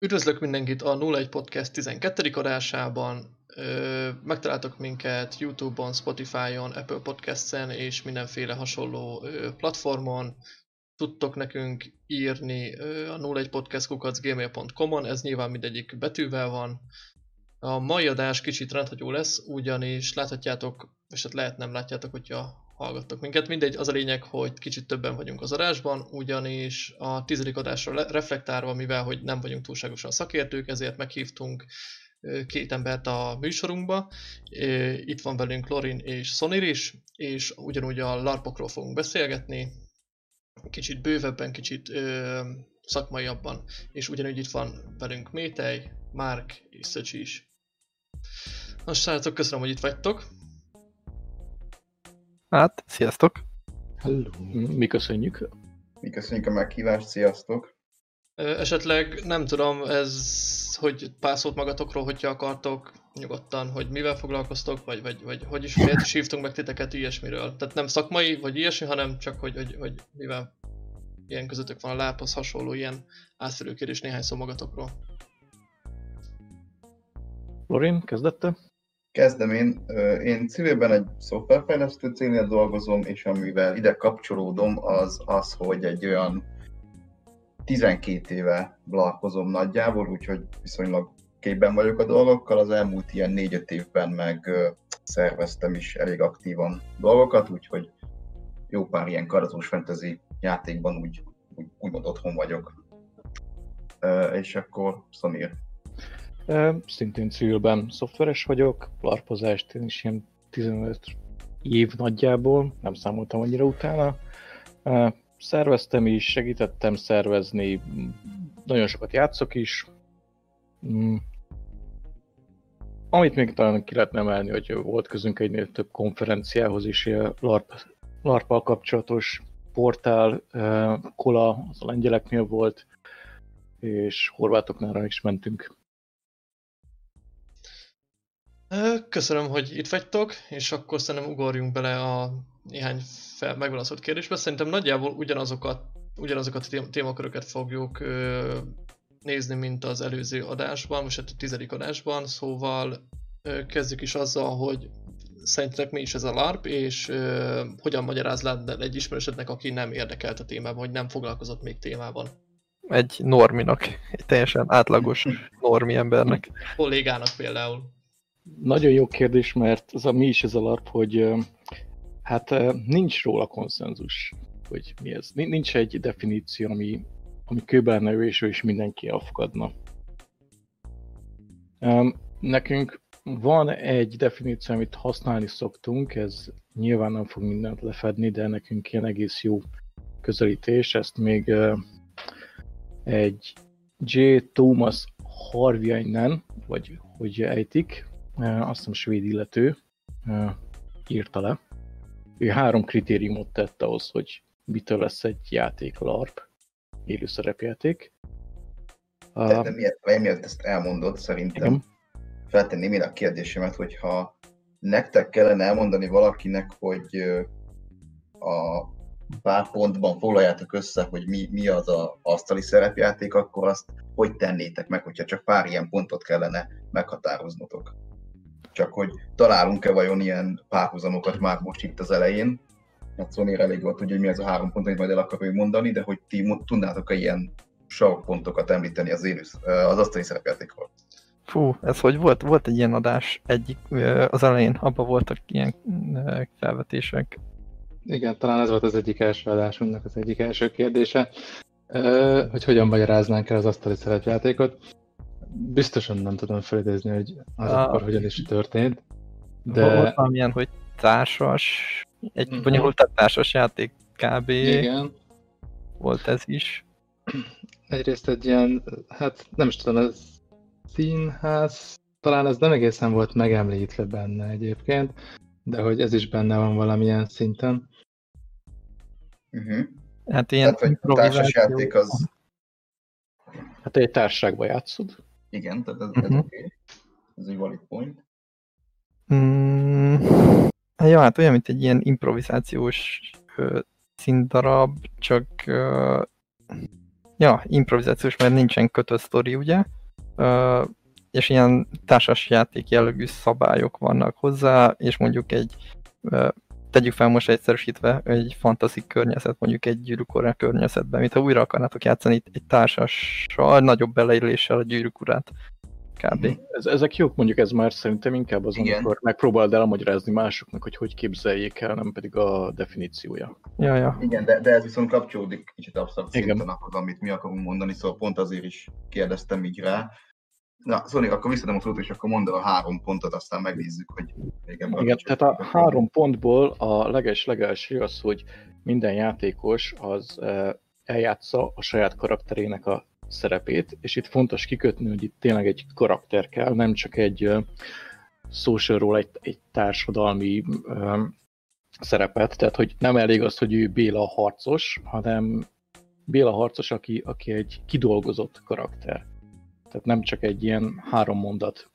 Üdvözlök mindenkit a 01 Podcast 12. adásában. Megtaláltok minket Youtube-on, Spotify-on, Apple Podcast-en és mindenféle hasonló platformon. Tudtok nekünk írni a 01 podcastkukacgmail.com-on, ez nyilván mindegyik betűvel van. A mai adás kicsit rendhagyó lesz, ugyanis láthatjátok, és hát lehet nem látjátok, hogyha hallgattok minket. Mindegy, az a lényeg, hogy kicsit többen vagyunk az adásban, ugyanis a tizedik adásra reflektálva, mivel hogy nem vagyunk túlságosan szakértők, ezért meghívtunk két embert a műsorunkba. Itt van velünk Lorin és Sonir is, és ugyanúgy a larpokról fogunk beszélgetni, kicsit bővebben, kicsit ö, szakmaiabban, és ugyanúgy itt van velünk Métej, Márk és Szöcsi is. Most srácok, köszönöm, hogy itt vagytok. Hát, sziasztok! Hello! Mi köszönjük! Mi köszönjük a meghívást, sziasztok! Esetleg nem tudom, ez, hogy pár szót magatokról, hogyha akartok, nyugodtan, hogy mivel foglalkoztok, vagy, vagy, vagy hogy is, miért is hívtunk meg titeket ilyesmiről. Tehát nem szakmai, vagy ilyesmi, hanem csak, hogy, hogy, hogy mivel ilyen közöttök van a láphoz hasonló ilyen átfelő kérdés néhány szó magatokról. Lorin, kezdette? Kezdem én. Én civilben egy szoftverfejlesztő cégnél dolgozom, és amivel ide kapcsolódom, az az, hogy egy olyan 12 éve blarkozom nagyjából, úgyhogy viszonylag képben vagyok a dolgokkal. Az elmúlt ilyen 4-5 évben meg szerveztem is elég aktívan dolgokat, úgyhogy jó pár ilyen karazós fantasy játékban úgy, úgy úgymond otthon vagyok. És akkor Samir, Szintén civilben szoftveres vagyok, larpozást én is ilyen 15 év nagyjából, nem számoltam annyira utána. Szerveztem is, segítettem szervezni, nagyon sokat játszok is. Mm. Amit még talán ki lehetne emelni, hogy volt közünk egynél több konferenciához is, LARP, larp kapcsolatos portál, Kola, az a lengyeleknél volt, és horvátoknál is mentünk. Köszönöm, hogy itt vagytok, és akkor szerintem ugorjunk bele a néhány fel, megválaszolt kérdésbe. Szerintem nagyjából ugyanazokat, ugyanazokat a témaköröket fogjuk ö, nézni, mint az előző adásban, most a tizedik adásban, szóval ö, kezdjük is azzal, hogy szerintetek mi is ez a LARP, és ö, hogyan magyaráz le egy ismerősödnek, aki nem érdekelt a témában, vagy nem foglalkozott még témában? Egy norminak, egy teljesen átlagos normi embernek. Kollégának például. Nagyon jó kérdés, mert az a, mi is ez a LARP, hogy hát nincs róla konszenzus, hogy mi ez. Nincs egy definíció, ami, ami kőbe lenne ő, és is mindenki elfogadna. Nekünk van egy definíció, amit használni szoktunk, ez nyilván nem fog mindent lefedni, de nekünk ilyen egész jó közelítés, ezt még egy J. Thomas Harviainen, vagy hogy ejtik, azt hiszem svéd illető írta le. Ő három kritériumot tett ahhoz, hogy mitől lesz egy játék LARP, élő szerepjáték. De, de miért, miért ezt elmondod, szerintem Igen. feltenném én a kérdésemet, hogyha nektek kellene elmondani valakinek, hogy a pár pontban foglaljátok össze, hogy mi, mi az a asztali szerepjáték, akkor azt hogy tennétek meg, hogyha csak pár ilyen pontot kellene meghatároznotok? Csak hogy találunk-e vajon ilyen párhuzamokat már most itt az elején. Hát Sony elég volt tudja, hogy mi az a három pont, amit majd el akarjuk mondani, de hogy ti tudnátok-e ilyen sarokpontokat említeni az, élő, az asztali szerepjátékról? Fú, ez hogy volt? Volt egy ilyen adás egyik, az elején, abban voltak ilyen felvetések. Igen, talán ez volt az egyik első adásunknak az egyik első kérdése, hogy hogyan magyaráznánk el az asztali szerepjátékot biztosan nem tudom felidézni, hogy az a... akkor hogyan is történt. De... Volt valamilyen, hogy társas, egy uh-huh. bonyolultabb társas játék kb. Igen. Volt ez is. Egyrészt egy ilyen, hát nem is tudom, ez színház, talán ez nem egészen volt megemlítve benne egyébként, de hogy ez is benne van valamilyen szinten. Uh-huh. Hát ilyen Tehát, hogy társasjáték az... Hát egy társaságban játszod. Igen, tehát ez, ez uh-huh. oké. Okay. Ez egy valid point. Mm, ja, hát olyan, mint egy ilyen improvizációs ö, színdarab, csak ö, ja, improvizációs, mert nincsen kötött sztori, ugye? Uh, és ilyen társas játék jellegű szabályok vannak hozzá, és mondjuk egy, uh, tegyük fel most egyszerűsítve, egy fantasy környezet, mondjuk egy gyűrűkorán környezetben, mintha újra akarnátok játszani egy társassal, nagyobb beleilléssel a gyűrűkurát kb. Mhm. Ez, ezek jók, mondjuk ez már szerintem inkább az, Igen. amikor megpróbáld elmagyarázni másoknak, hogy hogy képzeljék el, nem pedig a definíciója. Ja, ja. Igen, de, de ez viszont kapcsolódik kicsit abszolút szinten ahhoz, amit mi akarunk mondani, szóval pont azért is kérdeztem így rá. Na, Szóval akkor visszadom a szót, és akkor mondd a három pontot, aztán megnézzük, hogy még ebben Igen, tehát a három pontból a leges legelső az, hogy minden játékos az eljátsza a saját karakterének a szerepét, és itt fontos kikötni, hogy itt tényleg egy karakter kell, nem csak egy uh, social egy, egy társadalmi szerepet, tehát hogy nem elég az, hogy ő Béla harcos, hanem Béla harcos, aki, aki egy kidolgozott karakter. Tehát nem csak egy ilyen három mondat,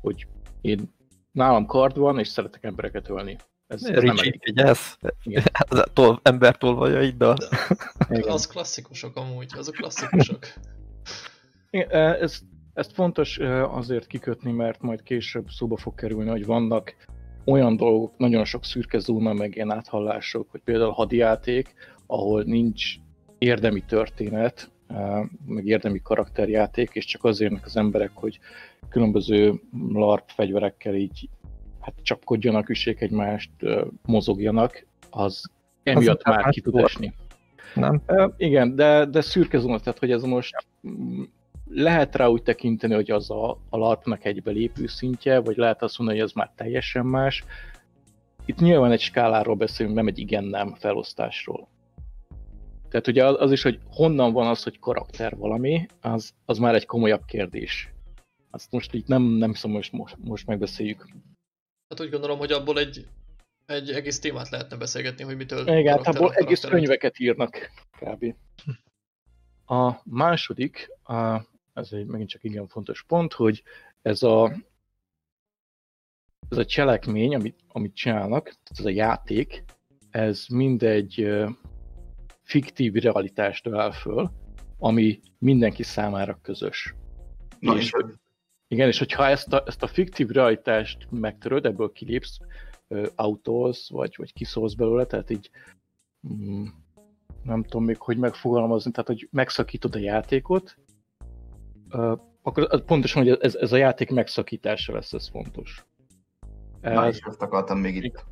hogy én nálam kard van, és szeretek embereket ölni. Ez, ez nem elég. Vigyázz, tol, ember tolvajaiddal. Az klasszikusok amúgy, azok klasszikusok. Igen, e, ez, ezt fontos azért kikötni, mert majd később szóba fog kerülni, hogy vannak olyan dolgok, nagyon sok szürke zóna, meg ilyen áthallások, hogy például hadijáték, ahol nincs érdemi történet, meg érdemi karakterjáték, és csak azért az emberek, hogy különböző LARP fegyverekkel így hát csapkodjanak, üssék egymást, mozogjanak, az emiatt az már ki tud esni. Nem? Igen, de, de szürke zóna, tehát hogy ez most mm, lehet rá úgy tekinteni, hogy az a, a larpnak egy belépő szintje, vagy lehet azt mondani, hogy ez már teljesen más. Itt nyilván egy skáláról beszélünk, nem egy igen-nem felosztásról. Tehát ugye az, az is, hogy honnan van az, hogy karakter valami, az, az már egy komolyabb kérdés. Azt most így nem, nem szóval most, most, most megbeszéljük. Hát úgy gondolom, hogy abból egy, egy egész témát lehetne beszélgetni, hogy mitől... Igen, hát abból egész könyveket írnak kb. A második, a, ez egy megint csak igen fontos pont, hogy ez a, ez a cselekmény, amit, amit csinálnak, ez a játék, ez mindegy fiktív realitást vel föl, ami mindenki számára közös. Na, és, és igen, és hogyha ezt a, ezt a fiktív realitást megtöröd, ebből kilépsz, autóz, vagy, vagy kiszólsz belőle, tehát így mm, nem tudom még, hogy megfogalmazni, tehát hogy megszakítod a játékot, uh, akkor pontosan, hogy ez, ez a játék megszakítása lesz, ez fontos. Na, ez... és azt akartam még itt,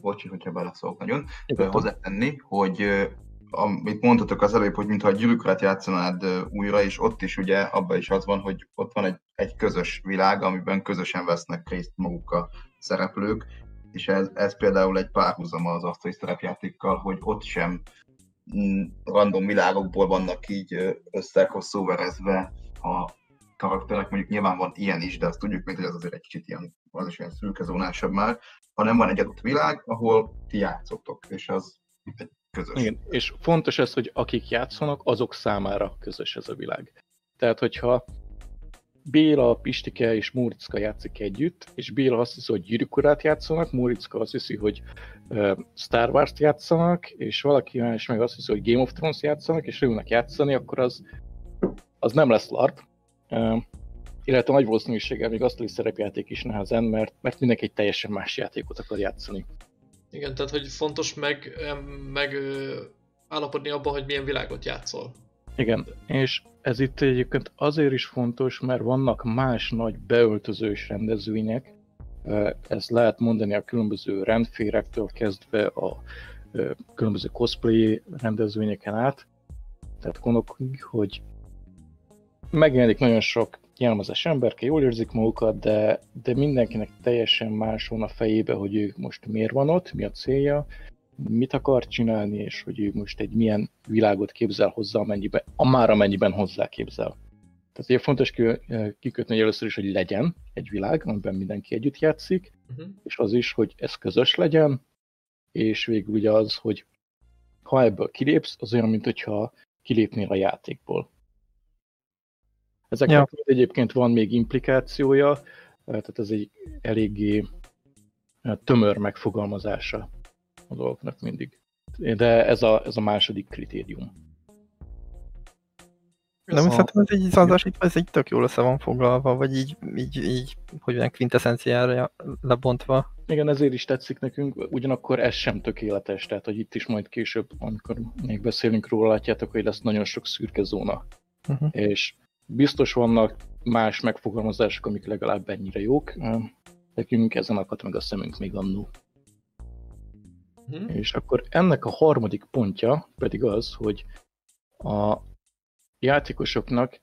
bocsi, hogyha beleszólok nagyon, hozzátenni, hogy amit mondhatok az előbb, hogy mintha a gyűrűkrat játszanád újra, és ott is ugye abban is az van, hogy ott van egy, egy közös világ, amiben közösen vesznek részt maguk a szereplők, és ez, ez például egy párhuzama az asztali szerepjátékkal, hogy ott sem mm, random világokból vannak így összekosszóverezve a karakterek, mondjuk nyilván van ilyen is, de azt tudjuk, hogy ez azért egy kicsit ilyen, az is ilyen szürkezónásabb már, hanem van egy adott világ, ahol ti játszotok, és az egy közös. Igen, és fontos ez, hogy akik játszanak, azok számára közös ez a világ. Tehát, hogyha Béla, Pistike és Múricka játszik együtt, és Béla azt hiszi, hogy gyűrűkurát játszanak, Múricka azt hiszi, hogy uh, Star Wars-t játszanak, és valaki más meg azt hiszi, hogy Game of Thrones játszanak, és leülnek játszani, akkor az, az nem lesz LARP. Uh, illetve nagy valószínűséggel még asztali szerepjáték is nehezen, mert, mert mindenki egy teljesen más játékot akar játszani. Igen, tehát hogy fontos meg, meg állapodni abban, hogy milyen világot játszol. Igen, és ez itt egyébként azért is fontos, mert vannak más nagy beöltözős rendezvények, ezt lehet mondani a különböző rendférektől kezdve a különböző cosplay rendezvényeken át. Tehát gondolkodj, hogy megjelenik nagyon sok jelmezes emberke, jól érzik magukat, de, de mindenkinek teljesen más van a fejébe, hogy ő most miért van ott, mi a célja, mit akar csinálni, és hogy ő most egy milyen világot képzel hozzá, amennyiben, már amennyiben hozzá képzel. Tehát ugye fontos kikötni hogy először is, hogy legyen egy világ, amiben mindenki együtt játszik, uh-huh. és az is, hogy ez közös legyen, és végül ugye az, hogy ha ebből kilépsz, az olyan, mint hogyha kilépnél a játékból. Ezeknek ja. egyébként van még implikációja, tehát ez egy eléggé tömör megfogalmazása a dolgoknak mindig. De ez a, ez a második kritérium. Nem, szerintem ez így szanzásítva, ez egy tök jól össze van foglalva, vagy így, így, így hogy olyan quintessenciára lebontva. Igen, ezért is tetszik nekünk, ugyanakkor ez sem tökéletes, tehát hogy itt is majd később, amikor még beszélünk róla, látjátok, hogy lesz nagyon sok szürke zóna. Uh-huh. És biztos vannak más megfogalmazások, amik legalább ennyire jók. Nekünk ezen akadt meg a szemünk még annó. Uh-huh. És akkor ennek a harmadik pontja pedig az, hogy a játékosoknak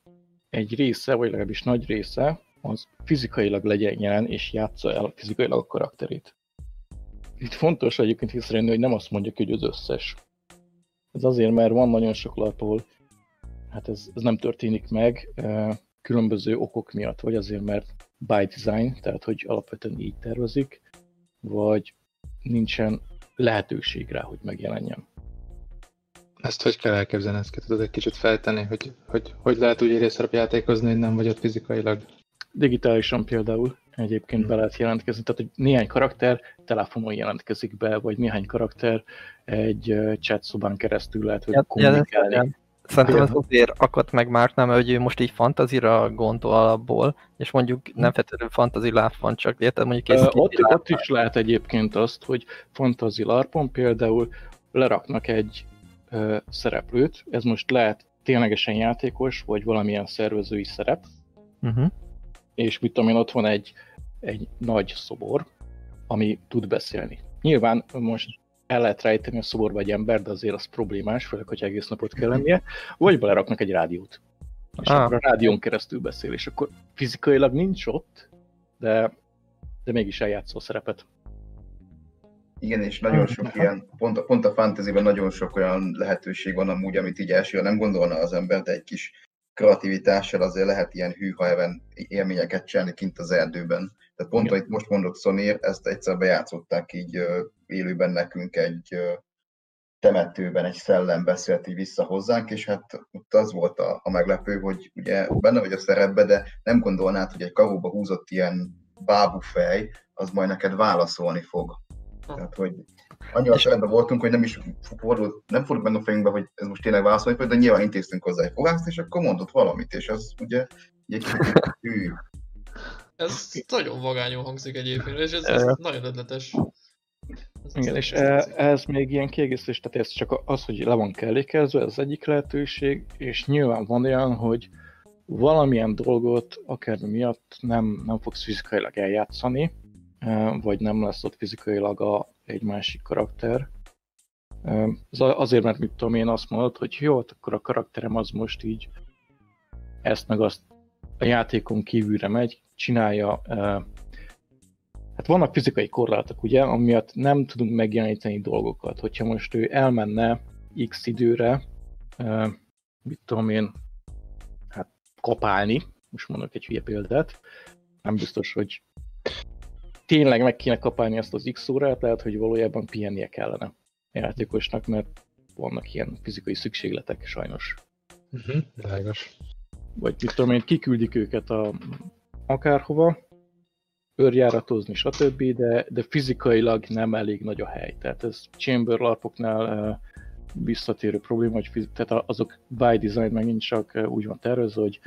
egy része, vagy legalábbis nagy része, az fizikailag legyen jelen, és játsza el fizikailag a karakterét. Itt fontos egyébként észrevenni, hogy nem azt mondjuk, hogy az összes. Ez azért, mert van nagyon sok lap, ahol hát ez, ez nem történik meg különböző okok miatt, vagy azért, mert by design, tehát hogy alapvetően így tervezik, vagy nincsen lehetőség rá, hogy megjelenjen. Ezt hogy kell elképzelni? Ezt tudod egy kicsit fejteni, hogy hogy, hogy lehet úgy részszerep játékozni, hogy nem vagy ott fizikailag? Digitálisan például egyébként be lehet jelentkezni, tehát hogy néhány karakter telefonon jelentkezik be, vagy néhány karakter egy chat szobán keresztül lehet hogy kommunikálni. Ja, Szerintem ez azért akadt meg Márknál, mert hogy ő most így fantazira gondol alapból, és mondjuk nem feltétlenül fantazi láp van, csak érted, mondjuk uh, ott, ott is lehet egyébként azt, hogy fantazi larpon például leraknak egy uh, szereplőt, ez most lehet ténylegesen játékos, vagy valamilyen szervezői szerep, uh-huh. és mit tudom én, ott van egy, egy nagy szobor, ami tud beszélni. Nyilván most el lehet rejteni a szoborba egy ember, de azért az problémás, főleg, hogy egész napot kell lennie, vagy beleraknak egy rádiót. És ah. akkor a rádión keresztül beszél, és akkor fizikailag nincs ott, de, de mégis eljátszó szerepet. Igen, és nagyon sok ilyen, pont, a, pont a fantasyben nagyon sok olyan lehetőség van amúgy, amit így elsőre nem gondolna az ember, de egy kis kreativitással azért lehet ilyen hűha élményeket csinálni kint az erdőben. Tehát pont, amit most mondott Szonér, ezt egyszer bejátszották így élőben nekünk egy temetőben egy szellem beszélt így vissza hozzánk, és hát ott az volt a, a meglepő, hogy ugye benne vagy a szerepbe, de nem gondolnád, hogy egy karóba húzott ilyen bábufej, az majd neked válaszolni fog. Tehát, hogy annyira szerepben voltunk, hogy nem is fordult, nem fordult meg a fejünkbe, hogy ez most tényleg válaszolni fog, de nyilván intéztünk hozzá egy fogást, és akkor mondott valamit, és az ugye egy hű. Ez nagyon vagányul hangzik egyébként, és ez, ez nagyon ötletes. Igen, és ez még ilyen kiegészítés, tehát ez csak az, hogy le van kellékezve, ez az egyik lehetőség, és nyilván van olyan, hogy valamilyen dolgot akármi miatt nem, nem fogsz fizikailag eljátszani, e, vagy nem lesz ott fizikailag a, egy másik karakter. Ez azért, mert mit tudom én azt mondod, hogy jó, hát akkor a karakterem az most így ezt meg azt a játékon kívülre megy, csinálja hát vannak fizikai korlátok, ugye, amiatt nem tudunk megjeleníteni dolgokat. Hogyha most ő elmenne x időre, mit tudom én, hát kapálni, most mondok egy hülye példát, nem biztos, hogy tényleg meg kéne kapálni ezt az x órát, lehet, hogy valójában pihennie kellene játékosnak, mert vannak ilyen fizikai szükségletek sajnos. Uh-huh, Vagy mit tudom én, kiküldik őket a akárhova, őrjáratozni, stb., de, de fizikailag nem elég nagy a hely. Tehát ez chamber larpoknál uh, visszatérő probléma, hogy tehát azok by design megint csak uh, úgy van tervezve, hogy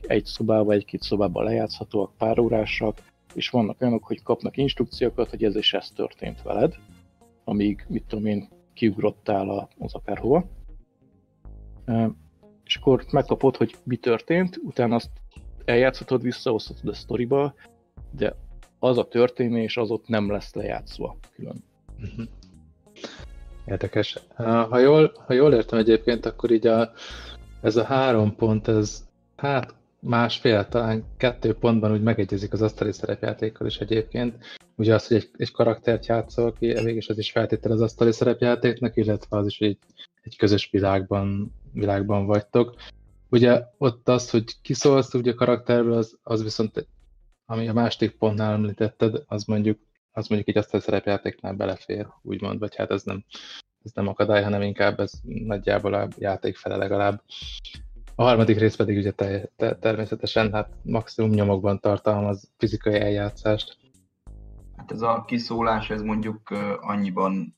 egy szobába, egy-két szobába lejátszhatóak, pár órásak, és vannak olyanok, hogy kapnak instrukciókat, hogy ez és ez történt veled, amíg, mit tudom én, kiugrottál az akárhova. És akkor megkapod, hogy mi történt, utána azt eljátszhatod, visszahozhatod a sztoriba, de az a történés az ott nem lesz lejátszva külön. Mhm. Érdekes. Ha jól, ha jól értem egyébként, akkor így a, ez a három pont, ez hát másfél, talán kettő pontban úgy megegyezik az asztali szerepjátékkal is egyébként. Ugye az, hogy egy, egy karaktert játszol ki, mégis az is feltétel az asztali szerepjátéknak, illetve az is, hogy egy, egy közös világban, világban vagytok. Ugye ott az, hogy kiszólsz ugye a karakterből, az, az viszont ami a másik pontnál említetted, az mondjuk, az mondjuk így azt a szerepjátéknál belefér, úgymond, vagy hát ez nem, ez nem akadály, hanem inkább ez nagyjából a játék fele legalább. A harmadik rész pedig ugye te, te, természetesen hát maximum nyomokban tartalmaz fizikai eljátszást. Hát ez a kiszólás, ez mondjuk annyiban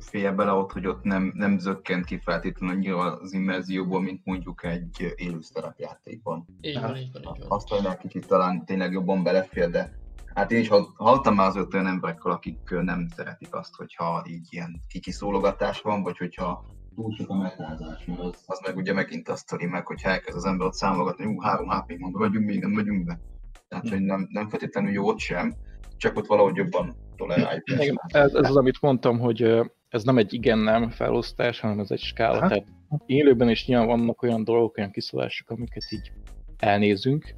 félje bele ott, hogy ott nem, nem zökkent ki feltétlenül annyira az immerzióból, mint mondjuk egy élő szerepjátékban. Így van, így van, így van. Azt hogy kicsit talán tényleg jobban belefér, de hát én is hallottam már az olyan emberekkel, akik nem szeretik azt, hogyha így ilyen kikiszólogatás van, vagy hogyha túl sok a metázás, mert az, az meg ugye megint azt sztori meg, hogy elkezd az ember ott számogatni, hogy három hp mondva vagyunk, még nem vagyunk be. Tehát, hogy nem, nem feltétlenül jó ott sem, csak ott valahogy jobban toleráljuk. Ez, ez az, amit mondtam, hogy ez nem egy igen-nem felosztás, hanem ez egy skála. Ha? Tehát élőben is nyilván vannak olyan dolgok, olyan kiszólások, amiket így elnézünk,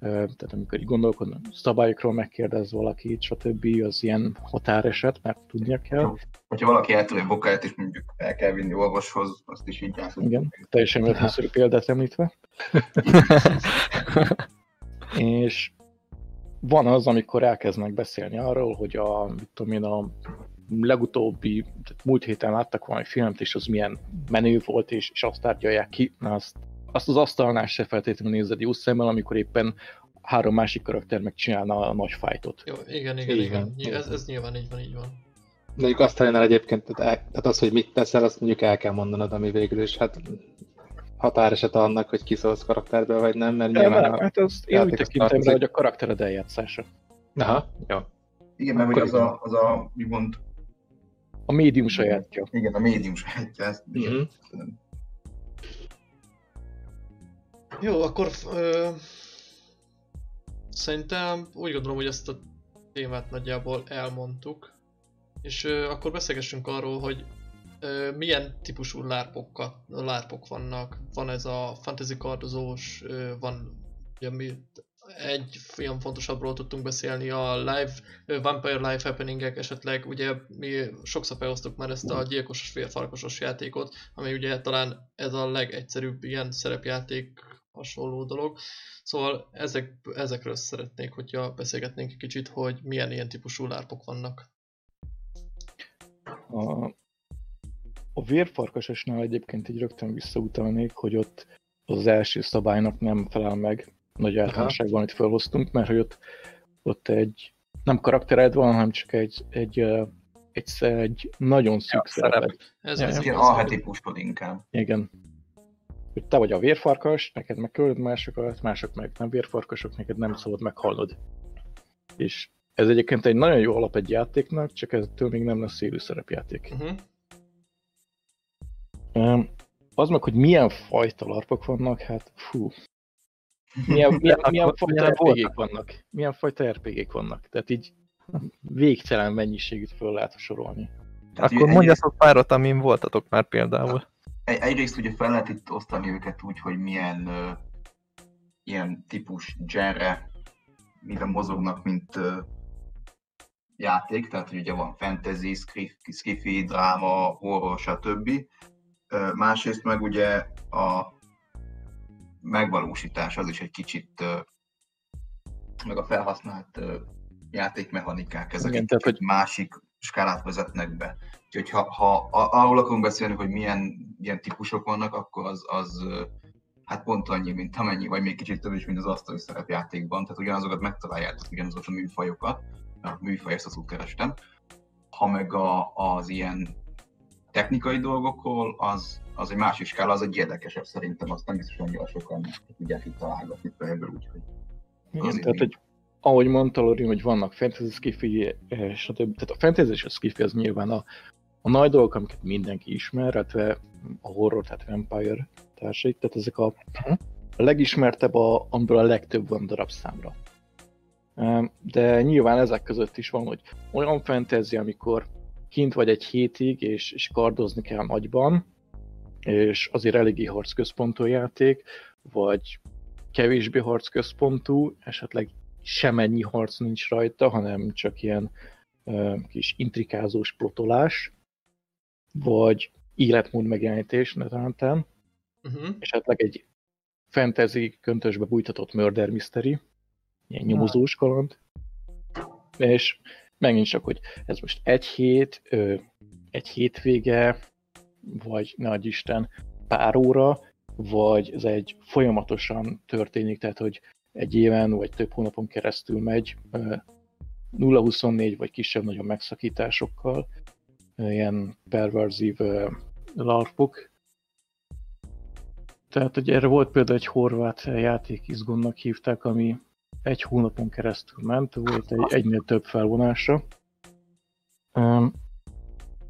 tehát amikor így gondolkodnak, szabályokról megkérdez valaki, stb. az ilyen határeset, mert tudnia kell. Hogyha valaki eltűr a bokáját, és mondjuk el kell vinni orvoshoz, azt is így játszunk. Igen, teljesen véletlenszerű példát említve. és van az, amikor elkezdnek beszélni arról, hogy a, mit tudom én, a legutóbbi, tehát múlt héten láttak valami filmet, és az milyen menő volt, és, és azt tárgyalják ki, na azt, azt az asztalnál se feltétlenül nézed jó szemmel, amikor éppen három másik karakter megcsinálna a nagy fájtot. Jó, igen, igen, igen. igen. Ez, ez nyilván így van, így van. De mondjuk azt el egyébként, tehát, tehát az, hogy mit teszel, azt mondjuk el kell mondanod, ami végül is, hát határeset annak, hogy kiszólsz karakterbe, vagy nem, mert nyilván nem, a hát azt én úgy tekintem rá, hogy a karaktered eljátszása. Aha, jó. Igen, mert hogy az a, az a, mi mond... A médium sajátja. Igen, a médium sajátja, ezt uh-huh. Jó, akkor ö, szerintem úgy gondolom, hogy ezt a témát nagyjából elmondtuk. És ö, akkor beszélgessünk arról, hogy ö, milyen típusú lárpokkal, lárpok vannak. Van ez a fantasy kardozós, ö, van ugye mi egy olyan fontosabbról tudtunk beszélni, a live, Vampire Life Happeningek esetleg, ugye mi sokszor felosztuk már ezt a gyilkosos félfarkasos játékot, ami ugye talán ez a legegyszerűbb ilyen szerepjáték hasonló dolog. Szóval ezek, ezekről szeretnék, hogyha beszélgetnénk egy kicsit, hogy milyen ilyen típusú lárpok vannak. A, a vérfarkasosnál egyébként így rögtön visszautalnék, hogy ott az első szabálynak nem felel meg nagy általánosságban, amit felhoztunk, mert hogy ott, ott egy nem karaktered van, hanem csak egy, egy, egy, egy nagyon szűk ja, szereped. Ez, ez ilyen arhetipusod inkább. Igen. Hogy te vagy a vérfarkas, neked meg küldöd másokat, mások meg nem vérfarkasok, neked nem szabad meghalnod. És ez egyébként egy nagyon jó alap egy játéknak, csak ettől még nem lesz élő szerepjáték. Uh-huh. Az meg, hogy milyen fajta larpok vannak, hát fú. Milyen, milyen, milyen fajta rpg vannak? Milyen fajta rpg vannak? Tehát így végtelen mennyiségűt föl lehet sorolni. Tehát Akkor mondjatok párat, amin voltatok már például. Egyrészt ugye fel lehet itt osztani őket úgy, hogy milyen uh, ilyen típus genre, miben mozognak, mint uh, játék, tehát hogy ugye van fantasy, skifi, dráma, horror, stb. Uh, másrészt meg ugye a megvalósítás az is egy kicsit, meg a felhasznált játékmechanikák, ezek Igen, tehát, hogy másik skálát vezetnek be. Úgyhogy ha, ha arról akarunk beszélni, hogy milyen ilyen típusok vannak, akkor az, az hát pont annyi, mint amennyi, vagy még kicsit több is, mint az asztali szerepjátékban. Tehát ugyanazokat megtaláljátok, ugyanazokat a műfajokat. A műfaj, ezt az kerestem. Ha meg a, az ilyen technikai dolgokról, az, az egy másik skála, az egy érdekesebb szerintem, azt nem biztos annyira sokan tudják itt találgatni fejből, úgyhogy... Igen, tehát, hogy ahogy mondta Lori, hogy vannak fantasy skifi, stb. Tehát a fantasy és a skifi az nyilván a, a nagy dolgok, amiket mindenki ismer, illetve a horror, tehát vampire társai, tehát ezek a, a legismertebb, a, amiből a legtöbb van darab számra. De nyilván ezek között is van, hogy olyan fantasy, amikor kint vagy egy hétig, és, és kardozni kell nagyban, és azért eléggé harcközpontú játék, vagy kevésbé harcközpontú, esetleg semennyi harc nincs rajta, hanem csak ilyen uh, kis intrikázós plotolás, vagy életmód megjelenítés netántán, uh-huh. esetleg egy fantasy köntösbe bújtatott murder mystery, ilyen nyomozós kaland, és megint csak, hogy ez most egy hét, ö, egy hétvége, vagy nagy Isten pár óra, vagy ez egy folyamatosan történik, tehát hogy egy éven vagy több hónapon keresztül megy, 0-24 vagy kisebb-nagyobb megszakításokkal. Ilyen perverzív larpok. Tehát hogy erre volt például egy horvát játék, izgonnak hívták, ami egy hónapon keresztül ment, volt egy egynél több felvonása. Um,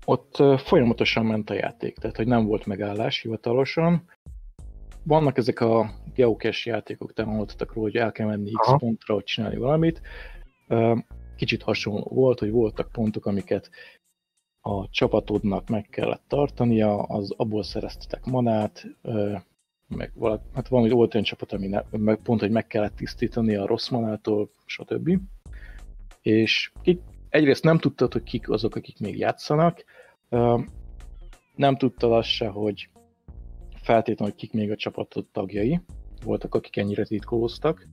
ott folyamatosan ment a játék, tehát hogy nem volt megállás hivatalosan. Vannak ezek a geocache játékok, te hallottatok róla, hogy el kell menni X pontra, hogy csinálni valamit. Kicsit hasonló volt, hogy voltak pontok, amiket a csapatodnak meg kellett tartania, az abból szereztetek manát, meg valami, hát valami volt olyan csapat, ami ne, meg pont, hogy meg kellett tisztítani a rossz manától, stb. És egyrészt nem tudtad, hogy kik azok, akik még játszanak, nem tudtad azt se, hogy feltétlenül, hogy kik még a csapatod tagjai, voltak, akik ennyire titkolóztak,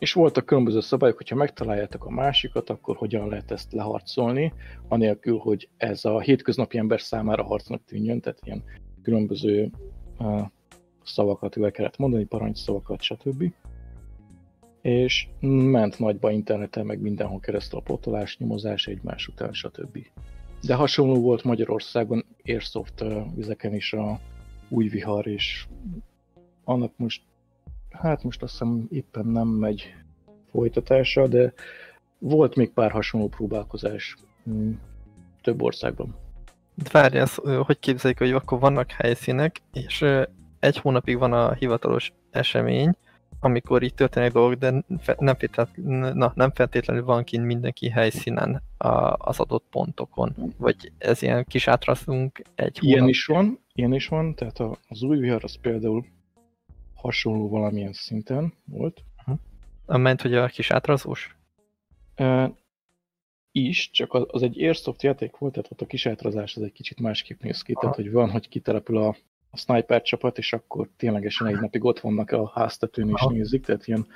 és voltak különböző szabályok, hogyha megtaláljátok a másikat, akkor hogyan lehet ezt leharcolni, anélkül, hogy ez a hétköznapi ember számára harcnak tűnjön, tehát ilyen különböző uh, szavakat ő kellett mondani, parancsszavakat, stb. És ment nagyba interneten, meg mindenhol keresztül a potolás, nyomozás egymás után, stb. De hasonló volt Magyarországon Airsoft vizeken is a új vihar, és annak most, hát most azt hiszem éppen nem megy folytatása, de volt még pár hasonló próbálkozás mm, több országban. Várj, hogy képzeljük, hogy akkor vannak helyszínek, és egy hónapig van a hivatalos esemény, amikor itt történnek dolgok, de nem feltétlenül, na, nem feltétlenül van kint mindenki helyszínen a, az adott pontokon. Vagy ez ilyen kis átrasztunk egy Ilyen hónap. is van, ilyen is van, tehát az új vihar az például hasonló valamilyen szinten volt. Uh-huh. Ment, hogy a kis átrazós? Uh, is, csak az, az egy Airsoft játék volt, tehát ott a kis átrazás az egy kicsit másképp néz ki, Aha. tehát hogy van, hogy kitelepül a a sniper csapat, és akkor ténylegesen egy napig ott vannak a háztetőn és Aha. nézik, tehát ilyen,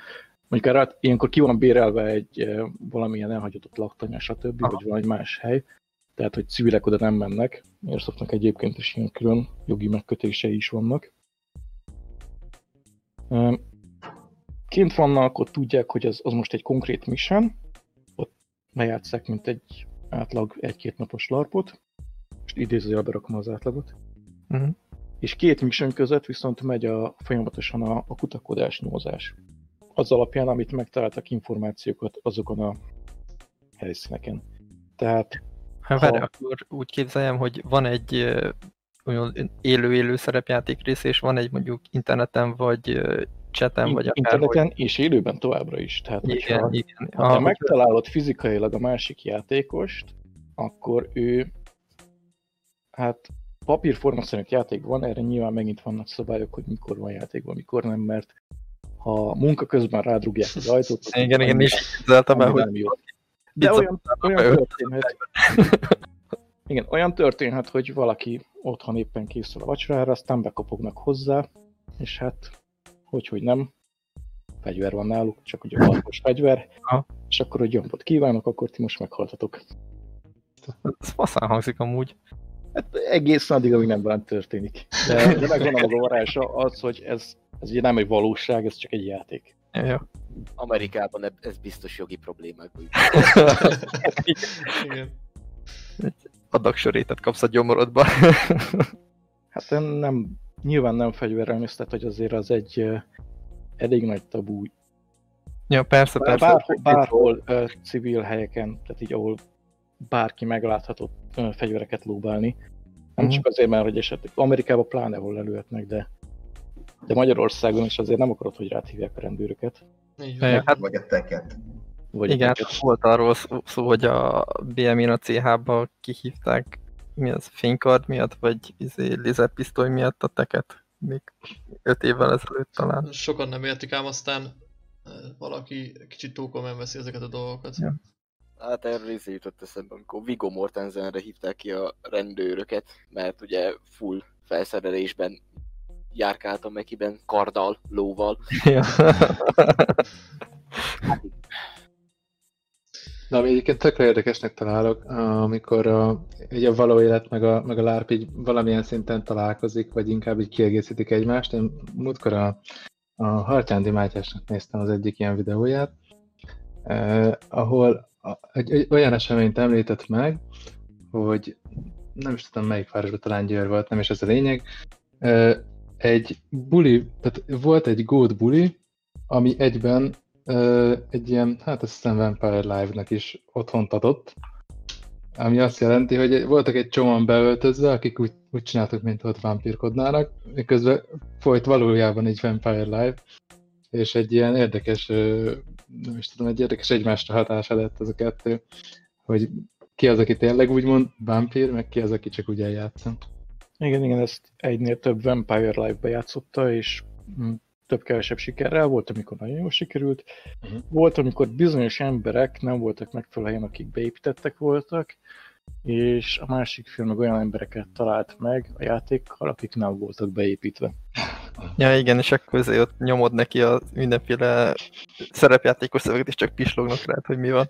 mondjuk erre, ilyenkor ki van bérelve egy valamilyen elhagyatott laktanya, stb., Aha. vagy valami más hely, tehát hogy civilek oda nem mennek, Airsoftnak egyébként is ilyen külön jogi megkötései is vannak. Kint vannak, ott tudják, hogy az, az most egy konkrét mission, ott lejátszák, mint egy átlag egy-két napos larpot, most idézőjelbe rakom az átlagot. Uh-huh és két mission között viszont megy a, folyamatosan a, a kutakodás, nyomozás. Az alapján, amit megtaláltak információkat azokon a helyszíneken. Tehát... Hát ha... akkor úgy képzeljem, hogy van egy olyan élő-élő szerepjáték rész, és van egy mondjuk interneten, vagy chaten, vagy akár... Interneten hogy... és élőben továbbra is. Tehát, igen, hogyha, igen. Ha te megtalálod fizikailag a másik játékost, akkor ő hát papírforma szerint játék van, erre nyilván megint vannak szabályok, hogy mikor van játékban, mikor nem, mert ha munka közben rádrugják az ajtót... igen, igen, is képzeltem el, hogy... Jó. De olyan, olyan történhet, igen, olyan történhet, hogy valaki otthon éppen készül a vacsorára, aztán bekapognak hozzá, és hát, hogy, hogy nem, fegyver van náluk, csak ugye a fegyver, ha. és akkor, hogy jobbot kívánok, akkor ti most meghaltatok. Ez faszán hangzik amúgy. Hát egészen addig, amíg nem valami történik. De, de megvan a maga varázsa az, hogy ez, ez ugye nem egy valóság, ez csak egy játék. Ja. Amerikában ez biztos jogi problémák. Igen. Adagsorétet kapsz a gyomorodba. hát nem, nyilván nem fegyverrel tehát hogy azért az egy elég nagy tabú. Ja, persze, persze. Bárhol, bárhol uh, civil helyeken, tehát így ahol bárki megláthatott fegyvereket lóbálni. Nem uh-huh. csak azért, mert hogy esetleg Amerikában pláne hol lelőhetnek, de, de Magyarországon is azért nem akarod, hogy ráthívják a rendőröket. Hát, vagy a teket. Vagy igen, volt arról szó, szó, hogy a BMI-n a CH-ba kihívták mi az, fénykard miatt, vagy izé, lézerpisztoly miatt a teket, még öt évvel ezelőtt talán. Sokan nem értik, ám aztán valaki kicsit tókon veszi ezeket a dolgokat. Ja. Hát erről is jutott eszembe, amikor Viggo Mortensenre hívták ki a rendőröket, mert ugye full felszerelésben járkáltam mekiben, karddal, lóval. Ja. Na, egyébként tökre érdekesnek találok, amikor a, így a való élet meg a, meg a LARP így valamilyen szinten találkozik, vagy inkább így kiegészítik egymást. Én múltkor a, a Hartyándi Mátyásnak néztem az egyik ilyen videóját, eh, ahol egy, egy olyan eseményt említett meg, hogy nem is tudom melyik városban, talán Győr volt, nem is ez a lényeg. Egy buli, tehát volt egy gót buli, ami egyben egy ilyen, hát azt hiszem Vampire Live-nak is otthont adott, ami azt jelenti, hogy voltak egy csomóan beöltözve, akik úgy, úgy csináltak, mint ott vámpírkodnának, miközben folyt valójában egy Vampire Live, és egy ilyen érdekes, nem is tudom, egy érdekes egymásra hatása lett ez a kettő, hogy ki az, aki tényleg úgymond vámpír, meg ki az, aki csak úgy eljátszom. Igen, igen, ezt egynél több Vampire Live-be játszotta, és több-kevesebb sikerrel, volt, amikor nagyon jól sikerült, uh-huh. volt, amikor bizonyos emberek nem voltak megfelelően, akik beépítettek voltak, és a másik film meg olyan embereket talált meg a játékkal, akik nem voltak beépítve. Ja igen, és akkor azért ott nyomod neki a mindenféle szerepjátékos szöveget, és csak pislognak rá, hogy mi van.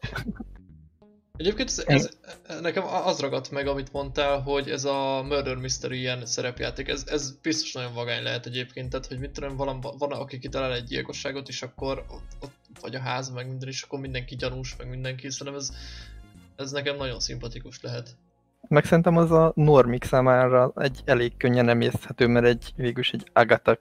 Egyébként ez, ez, nekem az ragadt meg, amit mondtál, hogy ez a Murder Mystery ilyen szerepjáték, ez, ez biztos nagyon vagány lehet egyébként, tehát hogy mit tudom, van, van aki kitalál egy gyilkosságot, és akkor ott, ott vagy a ház, meg minden, és akkor mindenki gyanús, meg mindenki, szerintem ez, ez nekem nagyon szimpatikus lehet. Meg szerintem az a normik számára egy elég könnyen emészhető, mert egy végülis egy Agatha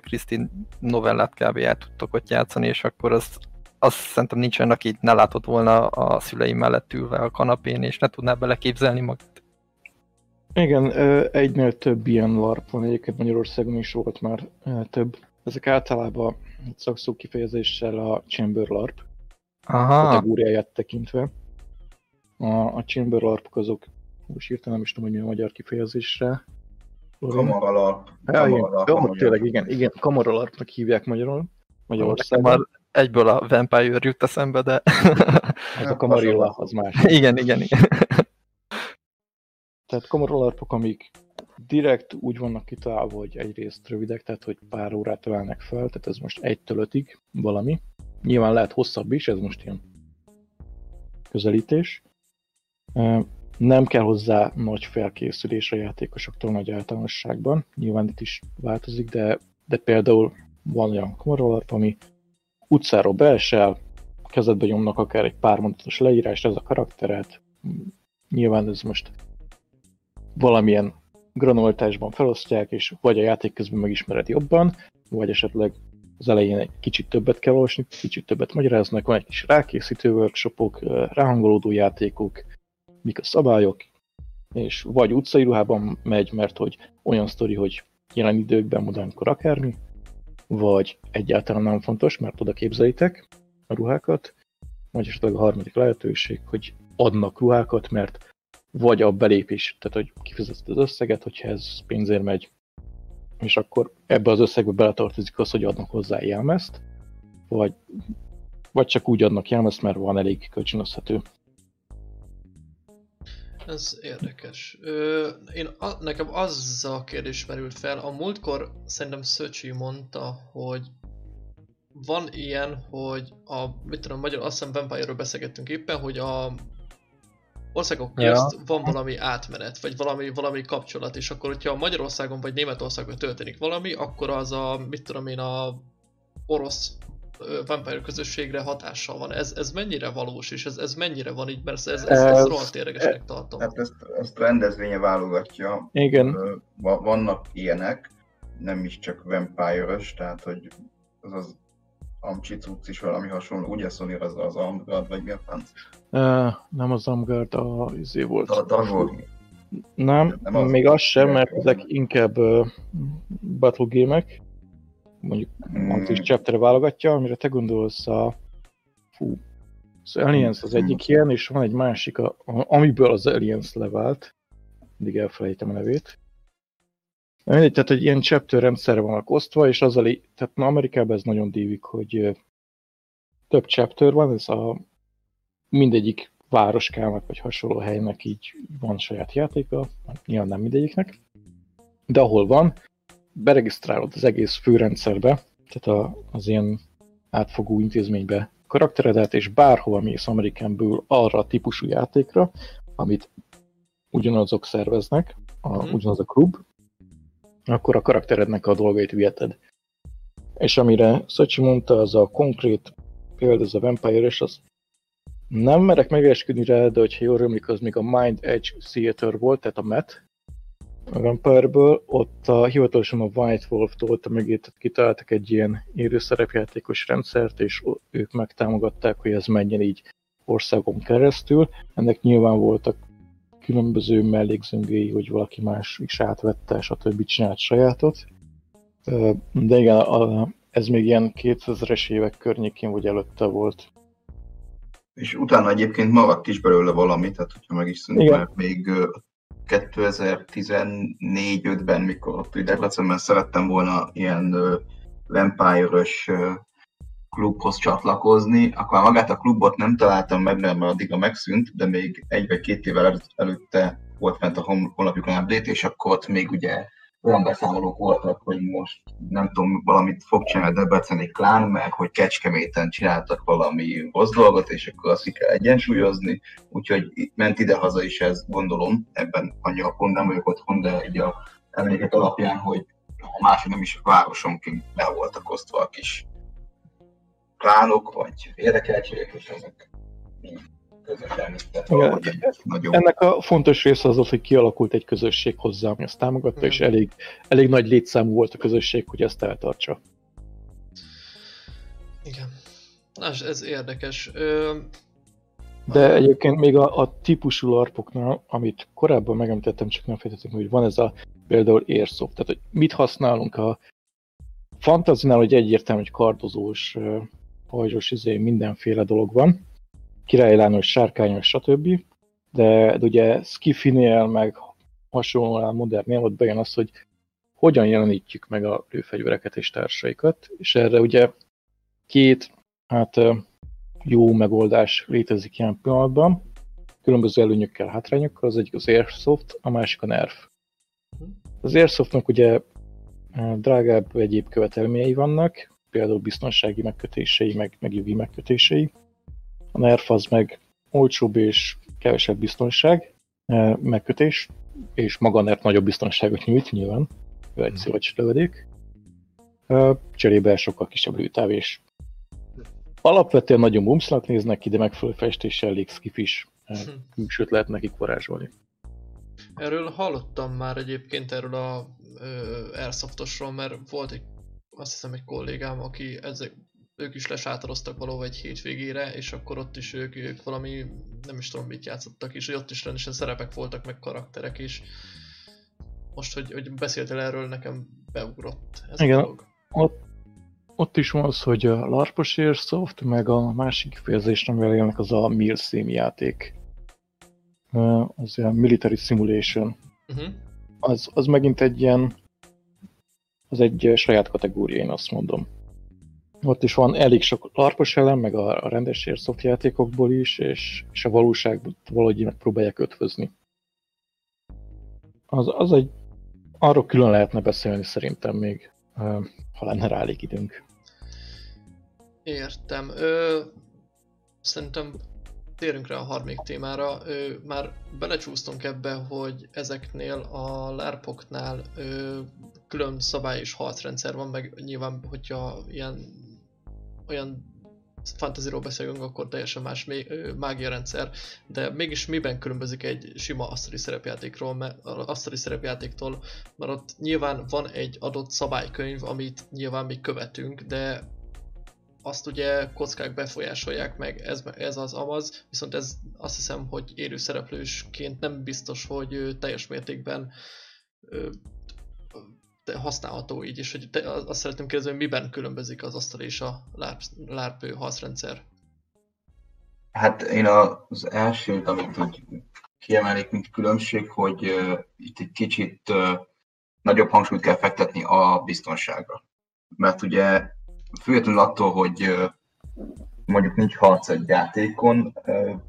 Christie novellát kb. el tudtok ott játszani, és akkor az azt szerintem nincs olyan, aki ne látott volna a szüleim mellett ülve a kanapén, és ne tudná beleképzelni magát. Igen, egynél több ilyen LARP van, egyébként Magyarországon is volt már több. Ezek általában szakszó kifejezéssel a Chamber LARP Aha. kategóriáját tekintve. A, a Chamber LARP azok, most írtam, nem is tudom, hogy mi a magyar kifejezésre. Kamaralarp. Ja, igen, tényleg, igen, igen, kamaralarpnak hívják magyarul. Magyarországon egyből a Vampire jut eszembe, de... Ez a Camarilla, az más. Igen, igen, igen. Tehát kamarolarpok, amik direkt úgy vannak kitalálva, hogy egyrészt rövidek, tehát hogy pár órát ölelnek fel, tehát ez most egytől ötig valami. Nyilván lehet hosszabb is, ez most ilyen közelítés. Nem kell hozzá nagy felkészülés a játékosoktól nagy általánosságban. Nyilván itt is változik, de, de például van olyan kamarolarp, ami utcáról beesel, kezedbe nyomnak akár egy pár mondatos leírás, ez a karakteret. Nyilván ez most valamilyen granultásban felosztják, és vagy a játék közben megismered jobban, vagy esetleg az elején egy kicsit többet kell olvasni, kicsit többet magyaráznak, van egy kis rákészítő workshopok, ráhangolódó játékok, mik a szabályok, és vagy utcai ruhában megy, mert hogy olyan sztori, hogy jelen időkben, modernkor akármi, vagy egyáltalán nem fontos, mert oda képzelitek a ruhákat, vagy esetleg a harmadik lehetőség, hogy adnak ruhákat, mert vagy a belépés, tehát hogy kifizeted az összeget, hogyha ez pénzért megy, és akkor ebbe az összegbe beletartozik az, hogy adnak hozzá jelmezt, vagy, vagy csak úgy adnak jelmezt, mert van elég kölcsönözhető. Ez érdekes. Ö, én a, nekem az a kérdés merült fel, a múltkor szerintem Szöcsi mondta, hogy van ilyen, hogy a, mit tudom, magyar, azt hiszem Vampire-ről beszélgettünk éppen, hogy a országok közt ja. van valami átmenet, vagy valami, valami kapcsolat, és akkor, hogyha Magyarországon vagy Németországon történik valami, akkor az a, mit tudom én, a orosz Vampire közösségre hatással van. Ez, ez mennyire valós, és ez, ez mennyire van így, mert ez, ez, ez, ez rohadt érdekesnek tartom. Hát ezt, ezt rendezvénye válogatja. Igen. Vannak ilyenek, nem is csak vampire tehát hogy az az Amcsi cucc is valami hasonló, ugye Sony az az Amgard, vagy mi a franc? Uh, nem az Amgard, a izé volt. A Dagor. Nem, nem az még az sem, mert ezek inkább uh, battle gémek, mondjuk hmm. is chapter válogatja, amire te gondolsz a... Fú, az Aliens az egyik ilyen, és van egy másik, a, amiből az Aliens levált, mindig elfelejtem a nevét. Mindegy, tehát egy ilyen chapter rendszerre vannak osztva, és az elég, tehát na Amerikában ez nagyon dívik, hogy több chapter van, ez a mindegyik városkának, vagy hasonló helynek így van saját játéka, nyilván nem mindegyiknek, de ahol van, beregisztrálod az egész főrendszerbe, tehát a, az ilyen átfogó intézménybe karakteredet, és bárhova mész Amerikánból arra a típusú játékra, amit ugyanazok szerveznek, a, mm. ugyanaz a klub, akkor a karakterednek a dolgait viheted. És amire Szöcsi mondta, az a konkrét példa, az a Vampire, és az Nem merek megesküdni rá, de hogyha jól emlék, az még a Mind Edge Theater volt, tehát a MET, a Vampire-ből, ott a, hivatalosan a White Wolf tolta itt, kitaláltak egy ilyen szerepjátékos rendszert, és ők megtámogatták, hogy ez menjen így országon keresztül. Ennek nyilván voltak különböző mellékzöngéi, hogy valaki más is átvette, stb. csinált sajátot. De igen, a, ez még ilyen 2000-es évek környékén vagy előtte volt. És utána egyébként maradt is belőle valami, tehát hogyha meg is szűnt, mert még 2014-5-ben, mikor ott Debrecenben szerettem volna ilyen vampire-ös klubhoz csatlakozni, akkor magát a klubot nem találtam meg, mert addig a megszűnt, de még egy vagy két évvel előtte volt fent a honlapjukon update, és akkor ott még ugye olyan beszámolók voltak, hogy most nem tudom, valamit fog csinálni a Debreceni klán, meg hogy Kecskeméten csináltak valami rossz dolgot, és akkor azt kell egyensúlyozni, úgyhogy ment ide-haza is ez, gondolom, ebben annyira pont nem vagyok otthon, de így a emlékek alapján, hogy ha máshogy nem is városonként le voltak osztva a kis klánok, vagy érdekeltségek, és ezek nagyon... Ennek a fontos része az, hogy kialakult egy közösség hozzá, ami ezt támogatta, mm. és elég, elég nagy létszámú volt a közösség, hogy ezt eltartsa. Igen. Na, ez érdekes. Ö... De egyébként még a, a típusú larpoknál, amit korábban megemlítettem, csak nem fejtettem, hogy van ez a például airsoft, tehát hogy mit használunk a fantazinál, hogy egyértelmű, hogy kardozós, pajzsos, izé, mindenféle dolog van királylános, sárkányos, stb. De, de ugye Skiffinél, meg hasonlóan modernnél ott bejön az, hogy hogyan jelenítjük meg a lőfegyvereket és társaikat, és erre ugye két hát jó megoldás létezik ilyen pillanatban, különböző előnyökkel, hátrányokkal, az egyik az Airsoft, a másik a Nerf. Az Airsoftnak ugye drágább egyéb követelményei vannak, például biztonsági megkötései, meg, meg jogi megkötései, a nerf az meg olcsóbb és kevesebb biztonság, e, megkötés, és maga a nerf nagyobb biztonságot nyújt nyilván, egy szívacs lövedék. E, cserébe sokkal kisebb lőtáv és alapvetően nagyon bumsznak néznek ki, de megfelelő festéssel elég skifis e, hm. külsőt lehet nekik varázsolni. Erről hallottam már egyébként erről a Airsoftosról, mert volt egy, azt hiszem egy kollégám, aki ezek, ők is lesátoroztak valahol egy hétvégére, és akkor ott is ők, ők valami, nem is tudom mit játszottak, és ott is rendesen szerepek voltak, meg karakterek is. Most, hogy, hogy beszéltél erről, nekem beugrott ez Igen, a dolog. Ott, ott is van az, hogy a LARPos Airsoft, meg a másik kifejezés, amivel élnek, az a MILSIM játék. Az a Military Simulation. Uh-huh. Az, az megint egy ilyen, az egy saját kategória, én azt mondom ott is van elég sok larpos elem, meg a, rendes Airsoft játékokból is, és, és a valóságban valahogy megpróbálják ötvözni. Az, az egy, arról külön lehetne beszélni szerintem még, ha lenne rá elég időnk. Értem. Ö, szerintem térünk rá a harmadik témára. Ö, már belecsúsztunk ebbe, hogy ezeknél a lerpoknál ö, külön szabály és harcrendszer van, meg nyilván, hogyha ilyen olyan fantasyról beszélünk, akkor teljesen más mágia rendszer, de mégis miben különbözik egy sima asztali szerepjátékról, mert, asztali szerepjátéktól, mert ott nyilván van egy adott szabálykönyv, amit nyilván mi követünk, de azt ugye kockák befolyásolják meg, ez, ez az amaz, viszont ez azt hiszem, hogy élő szereplősként nem biztos, hogy teljes mértékben használható így, és hogy te, azt szeretném kérdezni, hogy miben különbözik az asztal és a LARP harcrendszer? Hát én az első, amit hogy kiemelnék, mint különbség, hogy uh, itt egy kicsit uh, nagyobb hangsúlyt kell fektetni a biztonságra. Mert ugye függetlenül attól, hogy uh, mondjuk nincs harc egy játékon, uh,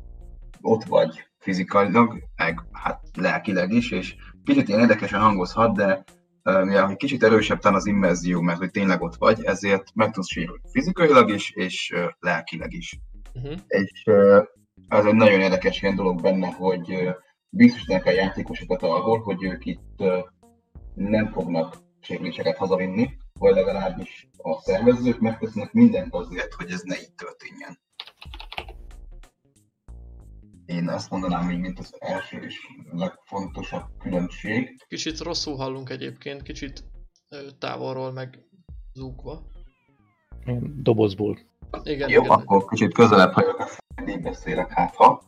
ott vagy fizikailag, meg hát lelkileg is, és kicsit ilyen érdekesen hangozhat, de mivel hogy kicsit erősebb talán az immerzió, mert hogy tényleg ott vagy, ezért meg tudsz sérülni fizikailag is, és lelkileg is. Uh-huh. És ez egy nagyon érdekes ilyen dolog benne, hogy biztosítanak a játékosokat arról, hogy ők itt nem fognak sérüléseket hazavinni, vagy legalábbis a szervezők megtesznek mindent azért, hogy ez ne így történjen. Én azt mondanám még, mint az első és legfontosabb különbség. Kicsit rosszul hallunk egyébként, kicsit távolról meg zúgva. Én dobozból. Igen, Jó, igen. akkor kicsit közelebb hagyok, azt így beszélek, hát ha.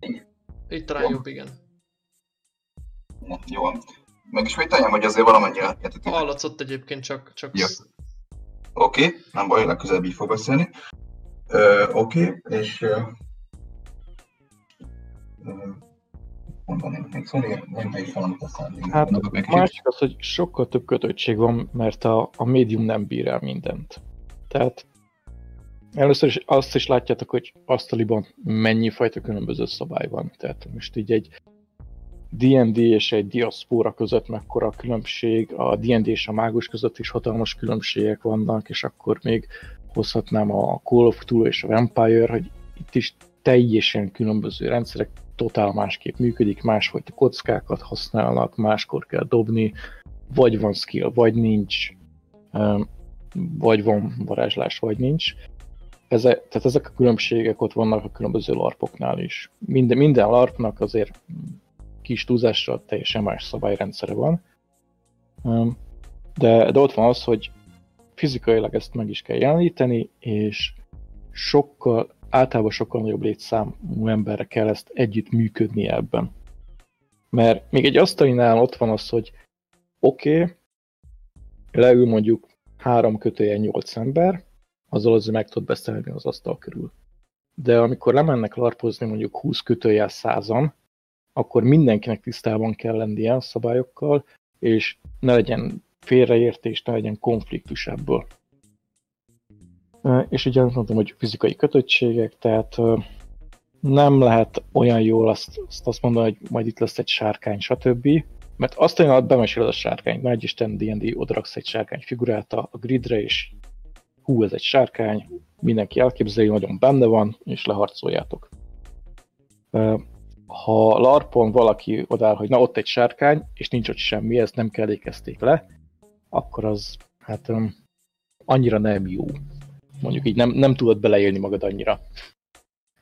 Így. Így talán jobb, igen. Na, jó. Megismételjem, hogy azért valamennyire értetek. Hallatszott egyébként csak... csak Jó. Oké, okay, nem baj, legközelebb így fog beszélni. Oké, okay, és mondani még szóval, nem is valamit aztán Hát a másik az, hogy sokkal több kötöttség van, mert a, a médium nem bír el mindent. Tehát először is azt is látjátok, hogy asztaliban mennyi fajta különböző szabály van. Tehát most így egy D&D és egy diaszpóra között mekkora a különbség, a D&D és a mágus között is hatalmas különbségek vannak, és akkor még hozhatnám a Call of Cthulhu és a Vampire, hogy itt is teljesen különböző rendszerek, totál másképp működik, másfajta kockákat használnak, máskor kell dobni, vagy van skill, vagy nincs, vagy van varázslás, vagy nincs. Ezek, tehát ezek a különbségek ott vannak a különböző larpoknál is. Minden, minden larpnak azért kis túlzásra teljesen más szabályrendszere van. De, de ott van az, hogy fizikailag ezt meg is kell jeleníteni, és sokkal, általában sokkal nagyobb létszámú emberre kell ezt együtt működni ebben. Mert még egy asztalinál ott van az, hogy oké, okay, leül mondjuk három kötője nyolc ember, azzal azért meg tud beszélni az asztal körül. De amikor lemennek larpozni mondjuk 20 kötőjel százan, akkor mindenkinek tisztában kell lennie a szabályokkal, és ne legyen félreértés, ne legyen konfliktus ebből. És ugye mondtam, hogy fizikai kötöttségek, tehát nem lehet olyan jól azt, azt, azt mondani, hogy majd itt lesz egy sárkány, stb. Mert azt olyan, bemeséled a sárkányt, nagy Isten D&D, odaraksz egy sárkány figurát a gridre, és hú, ez egy sárkány, mindenki elképzeli, nagyon benne van, és leharcoljátok. Ha larpon valaki odáll, hogy na ott egy sárkány, és nincs ott semmi, ezt nem kellékezték le, akkor az hát um, annyira nem jó. Mondjuk így nem, nem tudod beleélni magad annyira.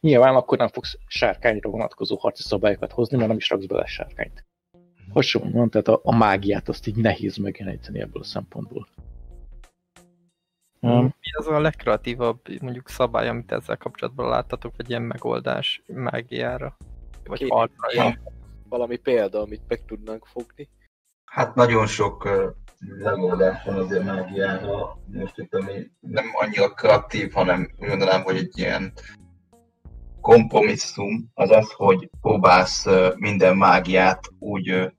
Nyilván akkor nem fogsz sárkányra vonatkozó harci szabályokat hozni, mert nem is raksz bele sárkányt. Hasonlóan, tehát a, a mágiát azt így nehéz megjeleníteni ebből a szempontból. Um, Mi az a legkreatívabb mondjuk szabály, amit ezzel kapcsolatban láttatok, vagy ilyen megoldás mágiára? Vagy? Valami példa, amit meg tudnánk fogni? Hát nagyon sok megoldás van azért mágiára. Most itt ami nem annyira kreatív, hanem mondanám, hogy egy ilyen kompromisszum az az, hogy próbálsz minden mágiát úgy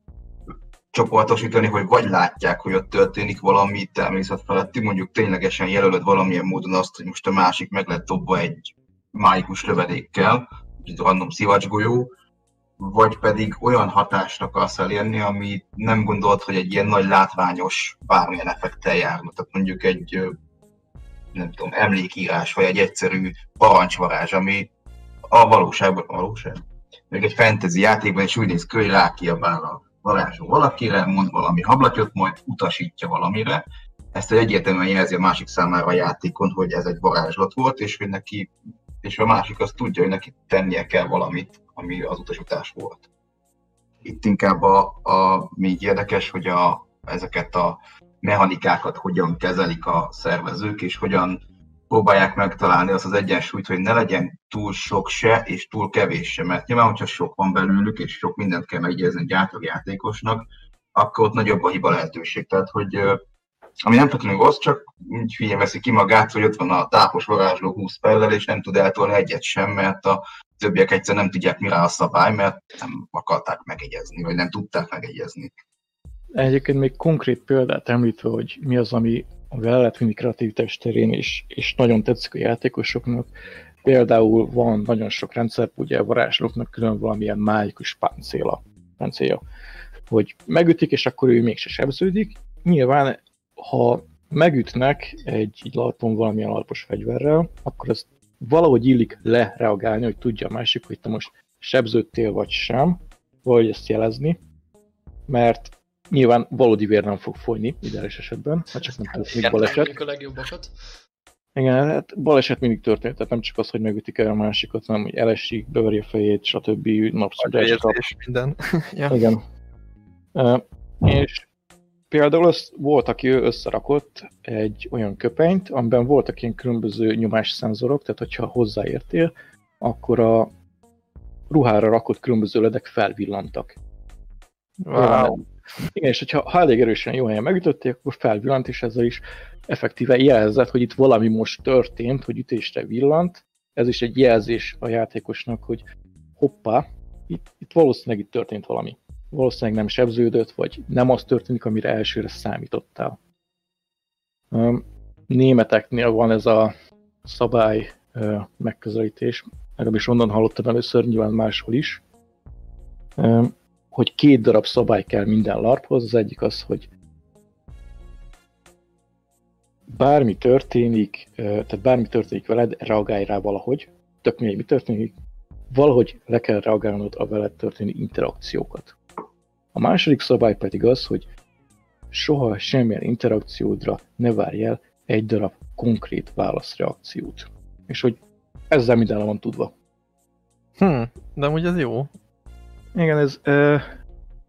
csoportosítani, hogy vagy látják, hogy ott történik valami természet feletti, mondjuk ténylegesen jelölöd valamilyen módon azt, hogy most a másik meg lett dobva egy mágikus lövedékkel, egy random szivacsgolyó, vagy pedig olyan hatást akarsz elérni, ami nem gondolt, hogy egy ilyen nagy látványos bármilyen effektel járna. Tehát mondjuk egy nem tudom, emlékírás, vagy egy egyszerű parancsvarázs, ami a valóságban, valóság, még egy fantasy játékban is úgy néz ki, hogy rákiabál a varázsó valakire, mond valami hablatyot, majd utasítja valamire. Ezt egyértelműen jelzi a másik számára a játékon, hogy ez egy varázslat volt, és hogy neki, és a másik azt tudja, hogy neki tennie kell valamit, ami az utasítás volt. Itt inkább a, a még érdekes, hogy a, ezeket a mechanikákat hogyan kezelik a szervezők, és hogyan próbálják megtalálni azt az egyensúlyt, hogy ne legyen túl sok se, és túl kevés se, mert nyilván, hogyha sok van belőlük, és sok mindent kell megjegyezni egy játékosnak, akkor ott nagyobb a hiba lehetőség. Tehát, hogy ami nem feltétlenül rossz, csak úgy figyelme veszi ki magát, hogy ott van a tápos varázsló 20 pellel, és nem tud eltolni egyet sem, mert a többiek egyszer nem tudják mire a szabály, mert nem akarták megegyezni, vagy nem tudták megegyezni. Egyébként még konkrét példát említve, hogy mi az, ami el lehet vinni kreativitás terén, és, és nagyon tetszik a játékosoknak. Például van nagyon sok rendszer, ugye a varázslóknak külön valamilyen mágikus páncéla, páncélja, hogy megütik, és akkor ő mégse sebződik. Nyilván, ha megütnek egy, egy larpon valamilyen alpos fegyverrel, akkor ezt valahogy illik lereagálni, hogy tudja a másik, hogy te most sebződtél vagy sem, vagy ezt jelezni, mert Nyilván valódi vér nem fog folyni ideális esetben, ha csak nem tudok még baleset. a legjobbakat. Igen, hát baleset mindig történt, tehát nem csak az, hogy megütik el a másikat, hanem hogy elesik, beveri a fejét, stb. napszület kap. minden. ja. Igen. Uh, és például az volt, aki összerakott egy olyan köpenyt, amiben voltak ilyen különböző nyomásszenzorok, tehát hogyha hozzáértél, akkor a ruhára rakott különböző ledek felvillantak. Wow. Igen, és hogyha ha elég erősen jó helyen megütötték, akkor felvillant, és ezzel is effektíve jelzett, hogy itt valami most történt, hogy ütésre villant. Ez is egy jelzés a játékosnak, hogy hoppá, itt, itt valószínűleg itt történt valami. Valószínűleg nem sebződött, vagy nem az történik, amire elsőre számítottál. Németeknél van ez a szabály megközelítés, legalábbis onnan hallottam először, nyilván máshol is, hogy két darab szabály kell minden larphoz. Az egyik az, hogy bármi történik, tehát bármi történik veled, reagálj rá valahogy, tök mi történik, valahogy le kell reagálnod a veled történő interakciókat. A második szabály pedig az, hogy soha semmilyen interakciódra ne várj el egy darab konkrét válaszreakciót. És hogy ezzel minden van tudva. Hm, de amúgy ez jó. Igen, ez... Uh,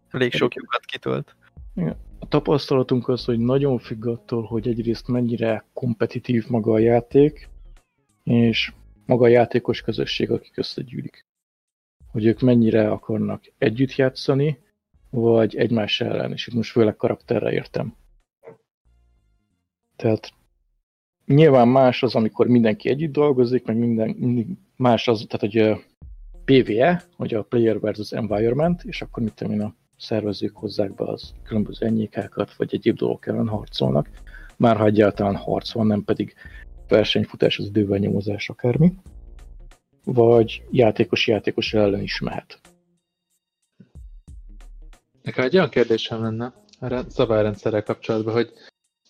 Elég sok lyukat kitölt. Igen. A tapasztalatunk az, hogy nagyon függ attól, hogy egyrészt mennyire kompetitív maga a játék, és maga a játékos közösség, akik összegyűlik. Hogy ők mennyire akarnak együtt játszani, vagy egymás ellen, és itt most főleg karakterre értem. Tehát nyilván más az, amikor mindenki együtt dolgozik, meg minden, más az, tehát hogy PvE, hogy a Player versus Environment, és akkor mit tudom én, a szervezők hozzák be az különböző enyékákat, vagy egyéb dolgok ellen harcolnak, már ha egyáltalán harc van, nem pedig versenyfutás, az idővel nyomozás akármi, vagy játékos-játékos ellen is mehet. Nekem egy olyan kérdésem lenne a szabályrendszerrel kapcsolatban, hogy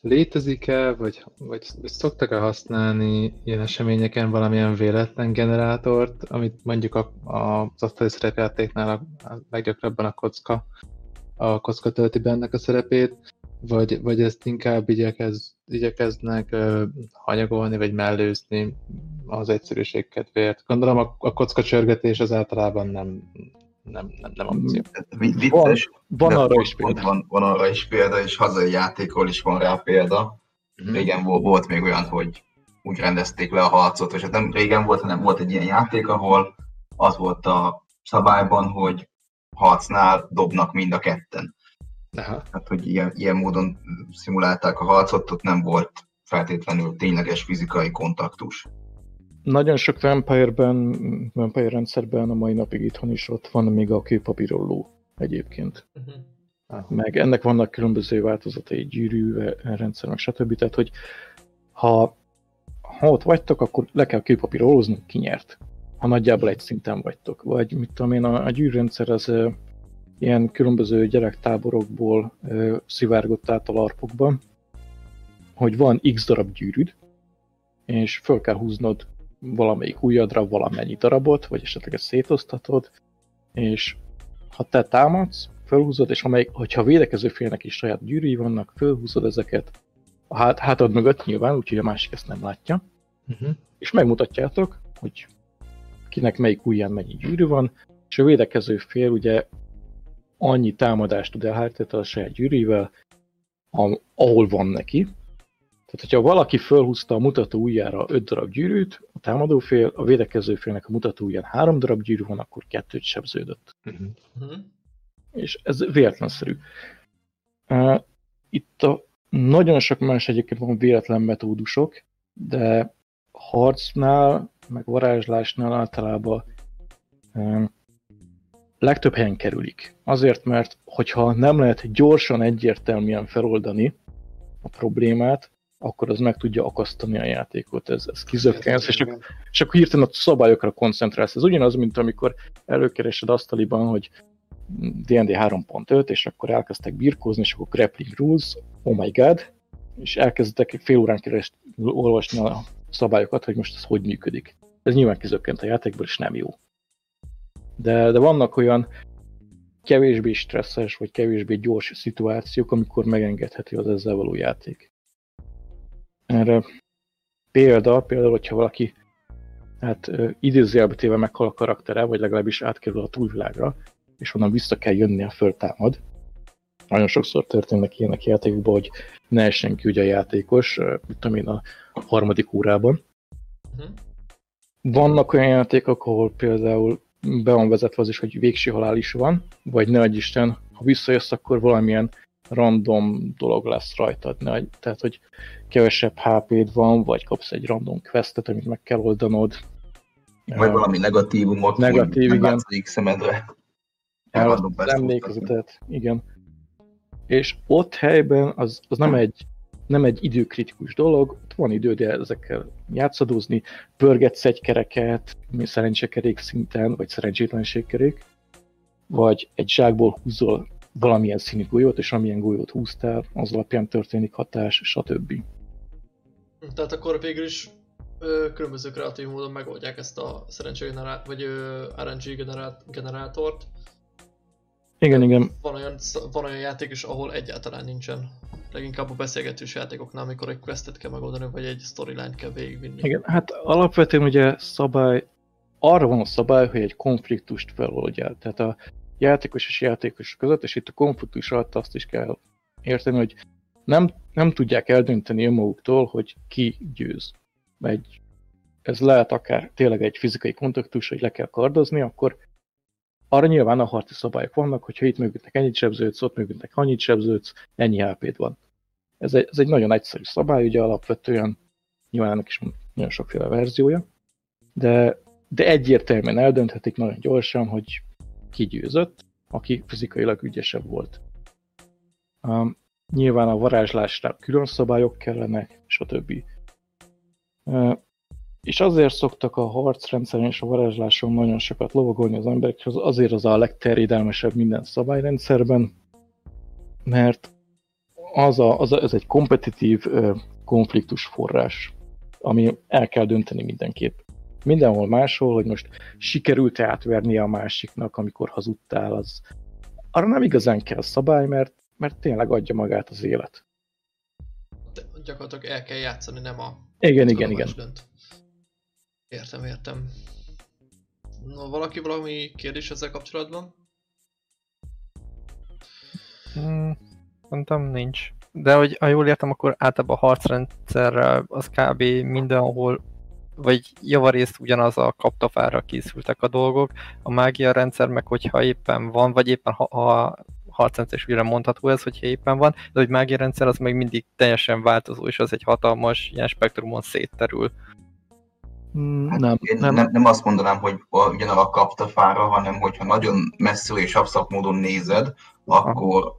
létezik-e, vagy, vagy, szoktak-e használni ilyen eseményeken valamilyen véletlen generátort, amit mondjuk a, a, az asztali szerepjátéknál a, a leggyakrabban a kocka, a kocka tölti be ennek a szerepét, vagy, vagy ezt inkább igyekez, igyekeznek uh, hanyagolni, vagy mellőzni az egyszerűség kedvéért. Gondolom a, a kocka csörgetés az általában nem, nem, nem, nem opció. Vicces, van, van arra is példa. Van, van arra is példa, és hazai játékról is van rá példa. Mm-hmm. Régen volt, volt még olyan, hogy úgy rendezték le a harcot, és hát nem régen volt, hanem volt egy ilyen játék, ahol az volt a szabályban, hogy harcnál dobnak mind a ketten. Aha. Hát, hogy ilyen, ilyen módon szimulálták a harcot, ott nem volt feltétlenül tényleges fizikai kontaktus nagyon sok Vampire-ben, Vampire rendszerben a mai napig itthon is ott van még a kőpapírolló egyébként. Uh-huh. Meg ennek vannak különböző változatai, gyűrű rendszer, meg stb. Tehát, hogy ha, ha ott vagytok, akkor le kell kőpapírolózni, ki nyert. Ha nagyjából egy szinten vagytok. Vagy mit tudom én, a, a gyűrűrendszer az ö, ilyen különböző gyerektáborokból ö, szivárgott át a larpokban, hogy van x darab gyűrűd, és föl kell húznod valamelyik ujjadra valamennyi darabot, vagy esetleg ezt szétosztatod, és ha te támadsz, felhúzod, és amelyik, hogyha a védekező félnek is saját gyűrűi vannak, felhúzod ezeket a hát, hátad mögött nyilván, úgyhogy a másik ezt nem látja, uh-huh. és megmutatjátok, hogy kinek melyik ujján mennyi gyűrű van, és a védekező fél ugye annyi támadást tud elhárítani a saját gyűrűvel, ahol van neki, tehát, hogyha valaki fölhúzta a mutató ujjára 5 darab gyűrűt, a támadó fél, a védekező félnek a mutató ujján 3 darab gyűrű van, akkor kettőt sebződött. Uh-huh. És ez véletlenszerű. Uh, itt a nagyon sok más egyébként van véletlen metódusok, de harcnál, meg varázslásnál általában um, legtöbb helyen kerülik. Azért, mert hogyha nem lehet gyorsan, egyértelműen feloldani a problémát, akkor az meg tudja akasztani a játékot, ez, ez kizökkensz, és, és akkor hirtelen a szabályokra koncentrálsz. Ez ugyanaz, mint amikor előkeresed asztaliban, hogy D&D 3.5, és akkor elkezdtek birkózni, és akkor grappling rules, oh my god, és elkezdtek fél órán keresztül olvasni a szabályokat, hogy most ez hogy működik. Ez nyilván kizökkent a játékból, és nem jó. De, de vannak olyan kevésbé stresszes, vagy kevésbé gyors szituációk, amikor megengedheti az ezzel való játék erre példa, például, hogyha valaki hát idézőjelbe téve meghal a karaktere, vagy legalábbis átkerül a túlvilágra, és onnan vissza kell jönni a föltámad. Nagyon sokszor történnek ilyenek játékokban, hogy ne essen ki ugye a játékos, mit tudom én, a harmadik órában. Uh-huh. Vannak olyan játékok, ahol például be van vezetve az is, hogy végső halál is van, vagy ne adj Isten, ha visszajössz, akkor valamilyen random dolog lesz rajtad. Ne, tehát, hogy kevesebb HP-d van, vagy kapsz egy random questet, amit meg kell oldanod. Vagy valami negatívumot, Negatív, igen. az X-szemedre. Emlékezetet, igen. És ott helyben az, az nem egy nem egy időkritikus dolog, ott van időd ezekkel játszadózni, pörgetsz egy kereket, szerencsekerék szinten, vagy szerencsétlenségkerék, vagy egy zsákból húzol valamilyen színű golyót, és amilyen golyót húztál, az alapján történik hatás, stb. Tehát akkor végül is ö, különböző kreatív módon megoldják ezt a szerencségenerát, vagy ö, RNG generát, generátort. Igen, igen. Van olyan, van olyan játék is, ahol egyáltalán nincsen. Leginkább a beszélgetős játékoknál, amikor egy questet kell megoldani, vagy egy storyline kell végigvinni. Igen, hát alapvetően ugye szabály, arra van a szabály, hogy egy konfliktust feloldjál. Tehát a játékos és játékos között, és itt a konfliktus alatt azt is kell érteni, hogy nem, nem tudják eldönteni önmaguktól, hogy ki győz. Egy, ez lehet akár tényleg egy fizikai kontaktus, hogy le kell kardozni, akkor arra nyilván a harci szabályok vannak, hogyha itt mögöttek ennyit sebződsz, ott mögöttek annyit sebződsz, ennyi hp van. Ez egy, ez egy nagyon egyszerű szabály, ugye alapvetően nyilván ennek is nagyon sokféle verziója, de, de egyértelműen eldönthetik nagyon gyorsan, hogy ki győzött, aki fizikailag ügyesebb volt. Um, nyilván a varázslásra külön szabályok kellenek, stb. Uh, és azért szoktak a harcrendszeren és a varázsláson nagyon sokat lovagolni az emberek, azért az a legterjedelmesebb minden szabályrendszerben, mert az, a, az a, ez egy kompetitív uh, konfliktus forrás, ami el kell dönteni mindenképp. Mindenhol máshol, hogy most sikerült-e átverni a másiknak, amikor hazudtál, az arra nem igazán kell szabály, mert, mert tényleg adja magát az élet. De gyakorlatilag el kell játszani, nem a... Igen, igen, igen. Dönt. Értem, értem. No, valaki valami kérdés ezzel kapcsolatban? Hmm, mondtam, nincs. De hogy ha jól értem, akkor általában a harcrendszerrel az kb. mindenhol vagy javarészt ugyanaz a kaptafára készültek a dolgok. A mágia rendszer meg, hogyha éppen van, vagy éppen ha, ha harcrendszer is újra mondható ez, hogyha éppen van, de hogy mágia rendszer az meg mindig teljesen változó, és az egy hatalmas ilyen spektrumon szétterül. Mm, hát nem, nem. nem, nem azt mondanám, hogy ugyanaz a kaptafára, hanem hogyha nagyon messziről és abszolút módon nézed, akkor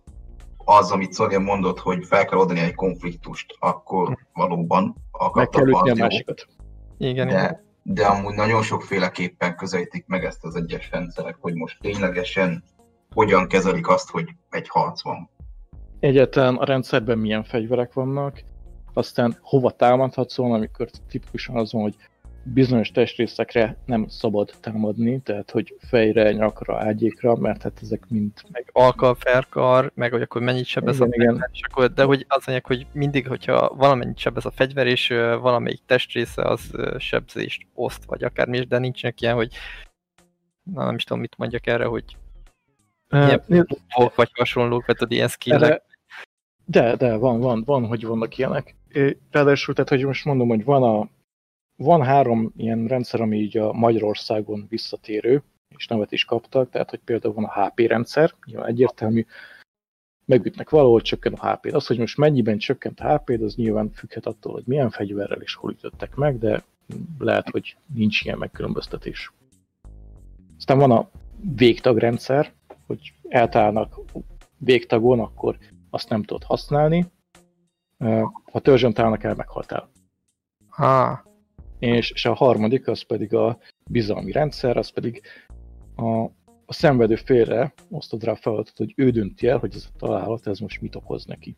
az, amit Szorja mondott, hogy fel kell oldani egy konfliktust, akkor valóban a kaptafára. Meg kell a másikat. Igen, de, igen. de amúgy nagyon sokféleképpen közelítik meg ezt az egyes rendszerek, hogy most ténylegesen hogyan kezelik azt, hogy egy harc van. Egyáltalán a rendszerben milyen fegyverek vannak, aztán hova támadhatsz volna, amikor tipikusan az van, hogy bizonyos testrészekre nem szabad támadni, tehát hogy fejre, nyakra, ágyékra, mert hát ezek mind... Meg alkal, ferkar, meg hogy akkor mennyit sebez a fegyver, és akkor, de hogy az mondják, hogy mindig, hogyha valamennyit sebez a fegyver, és valamelyik testrésze az sebzést oszt, vagy akármi is, de nincsenek ilyen, hogy na, nem is tudom, mit mondjak erre, hogy uh, ilyen vagy hasonlók, vagy tudod, ilyen skillek. De, de, van, van, van, hogy vannak ilyenek. Ráadásul, tehát, hogy most mondom, hogy van a van három ilyen rendszer, ami így a Magyarországon visszatérő, és nevet is kaptak, tehát hogy például van a HP rendszer, nyilván egyértelmű, megütnek valahol, csökken a HP. Az, hogy most mennyiben csökkent a HP, az nyilván függhet attól, hogy milyen fegyverrel és hol ütöttek meg, de lehet, hogy nincs ilyen megkülönböztetés. Aztán van a végtagrendszer, hogy eltállnak végtagon, akkor azt nem tudod használni. Ha törzsön találnak el, meghaltál. Ah és, és a harmadik, az pedig a bizalmi rendszer, az pedig a, a szenvedő félre osztod rá a feladatot, hogy ő dönti el, hogy ez a találat, ez most mit okoz neki.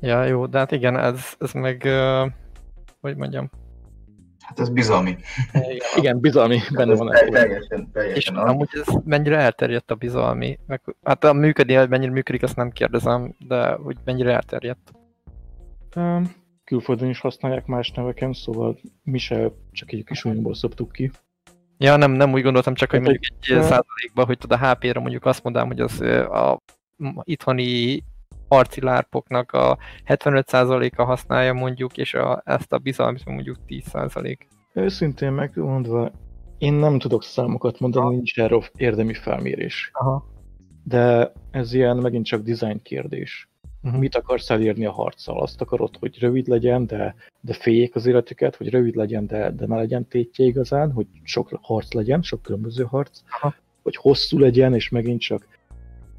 Ja, jó, de hát igen, ez, ez meg, uh, hogy mondjam, Hát ez bizalmi. Igen, igen bizalmi, hát benne van. Teljesen, teljesen. És az. amúgy ez mennyire elterjedt a bizalmi? Meg, hát a működni, hogy mennyire működik, azt nem kérdezem, de hogy mennyire elterjedt? Um, külföldön is használják más neveken, szóval mi se csak egy kis újból szoptuk ki. Ja, nem, nem úgy gondoltam, csak hogy Hát, mondjuk egy hogy- százalékban, hogy tudod, a HP-ra mondjuk azt mondanám, hogy az ö, a itthoni harci lárpoknak a 75%-a használja mondjuk, és a, ezt a bizalmat mondjuk 10%. Őszintén megmondva, én nem tudok számokat mondani, nincs erről érdemi felmérés. Aha. De ez ilyen megint csak design kérdés. Mhm. Mit akarsz elérni a harccal? Azt akarod, hogy rövid legyen, de, de féljék az életüket, hogy rövid legyen, de, de ne legyen tétje igazán, hogy sok harc legyen, sok különböző harc, Aha. hogy hosszú legyen, és megint csak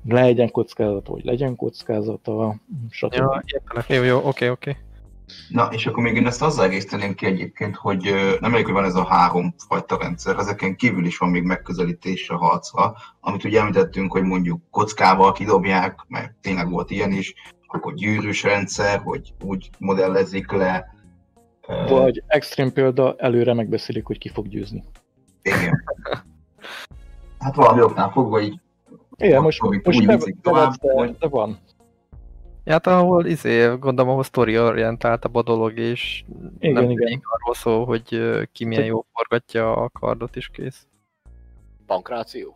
legyen kockázata, hogy legyen kockázata, stb. Ja, értelek. Jó, jó, oké, oké. Na, és akkor még én ezt azzal egészteném ki egyébként, hogy nem elég, hogy van ez a három fajta rendszer, ezeken kívül is van még megközelítés a harcra, amit ugye említettünk, hogy mondjuk kockával kidobják, mert tényleg volt ilyen is, akkor gyűrűs rendszer, hogy úgy modellezik le. Vagy extrém példa, előre megbeszélik, hogy ki fog győzni. Igen. Hát valami oknál fogva így Igen, most, most ne, tovább, de, hogy- de van. Ja, Hát ahol izé, gondolom, ahol sztori orientáltabb a dolog, és Igen, nem igen. arról szól, hogy ki milyen jó forgatja a kardot is kész. Pankráció?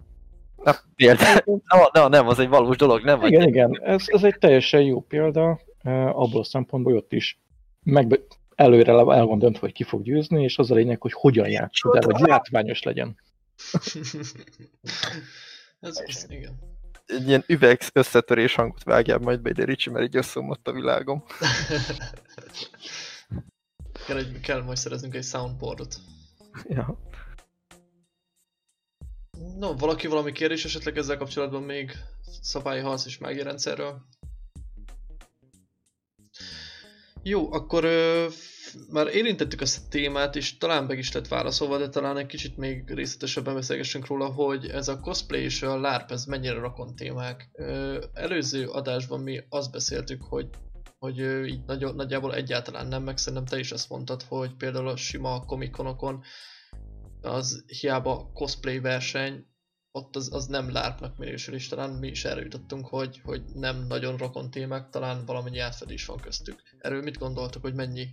Na, például, no, no, nem, az egy valós dolog, nem? vagy- Igen, igen, ez, ez egy teljesen jó példa, abból a szempontból, hogy ott is megbe, előre el van döntve, hogy ki fog győzni, és az a lényeg, hogy hogyan játszod el, hogy látványos legyen. ez, ez, igen. Egy ilyen üveg összetörés hangot vágjál majd be ide, Ricsi, mert így összeomlott a világom. kell, egy, kell majd szereznünk egy soundboardot. Ja. No, valaki valami kérdés esetleg ezzel kapcsolatban még szabályi harc és mágia rendszerről? Jó, akkor már érintettük ezt a témát, és talán meg is lett válaszolva, de talán egy kicsit még részletesebben beszélgessünk róla, hogy ez a cosplay és a LARP, ez mennyire rakon témák. Előző adásban mi azt beszéltük, hogy hogy így nagy, nagyjából egyáltalán nem, meg szerintem te is azt mondtad, hogy például a sima komikonokon az hiába cosplay verseny, ott az, az nem lárpnak minősül, és talán mi is erre jutottunk, hogy, hogy nem nagyon rokon témák, talán valamennyi átfedés van köztük. Erről mit gondoltok, hogy mennyi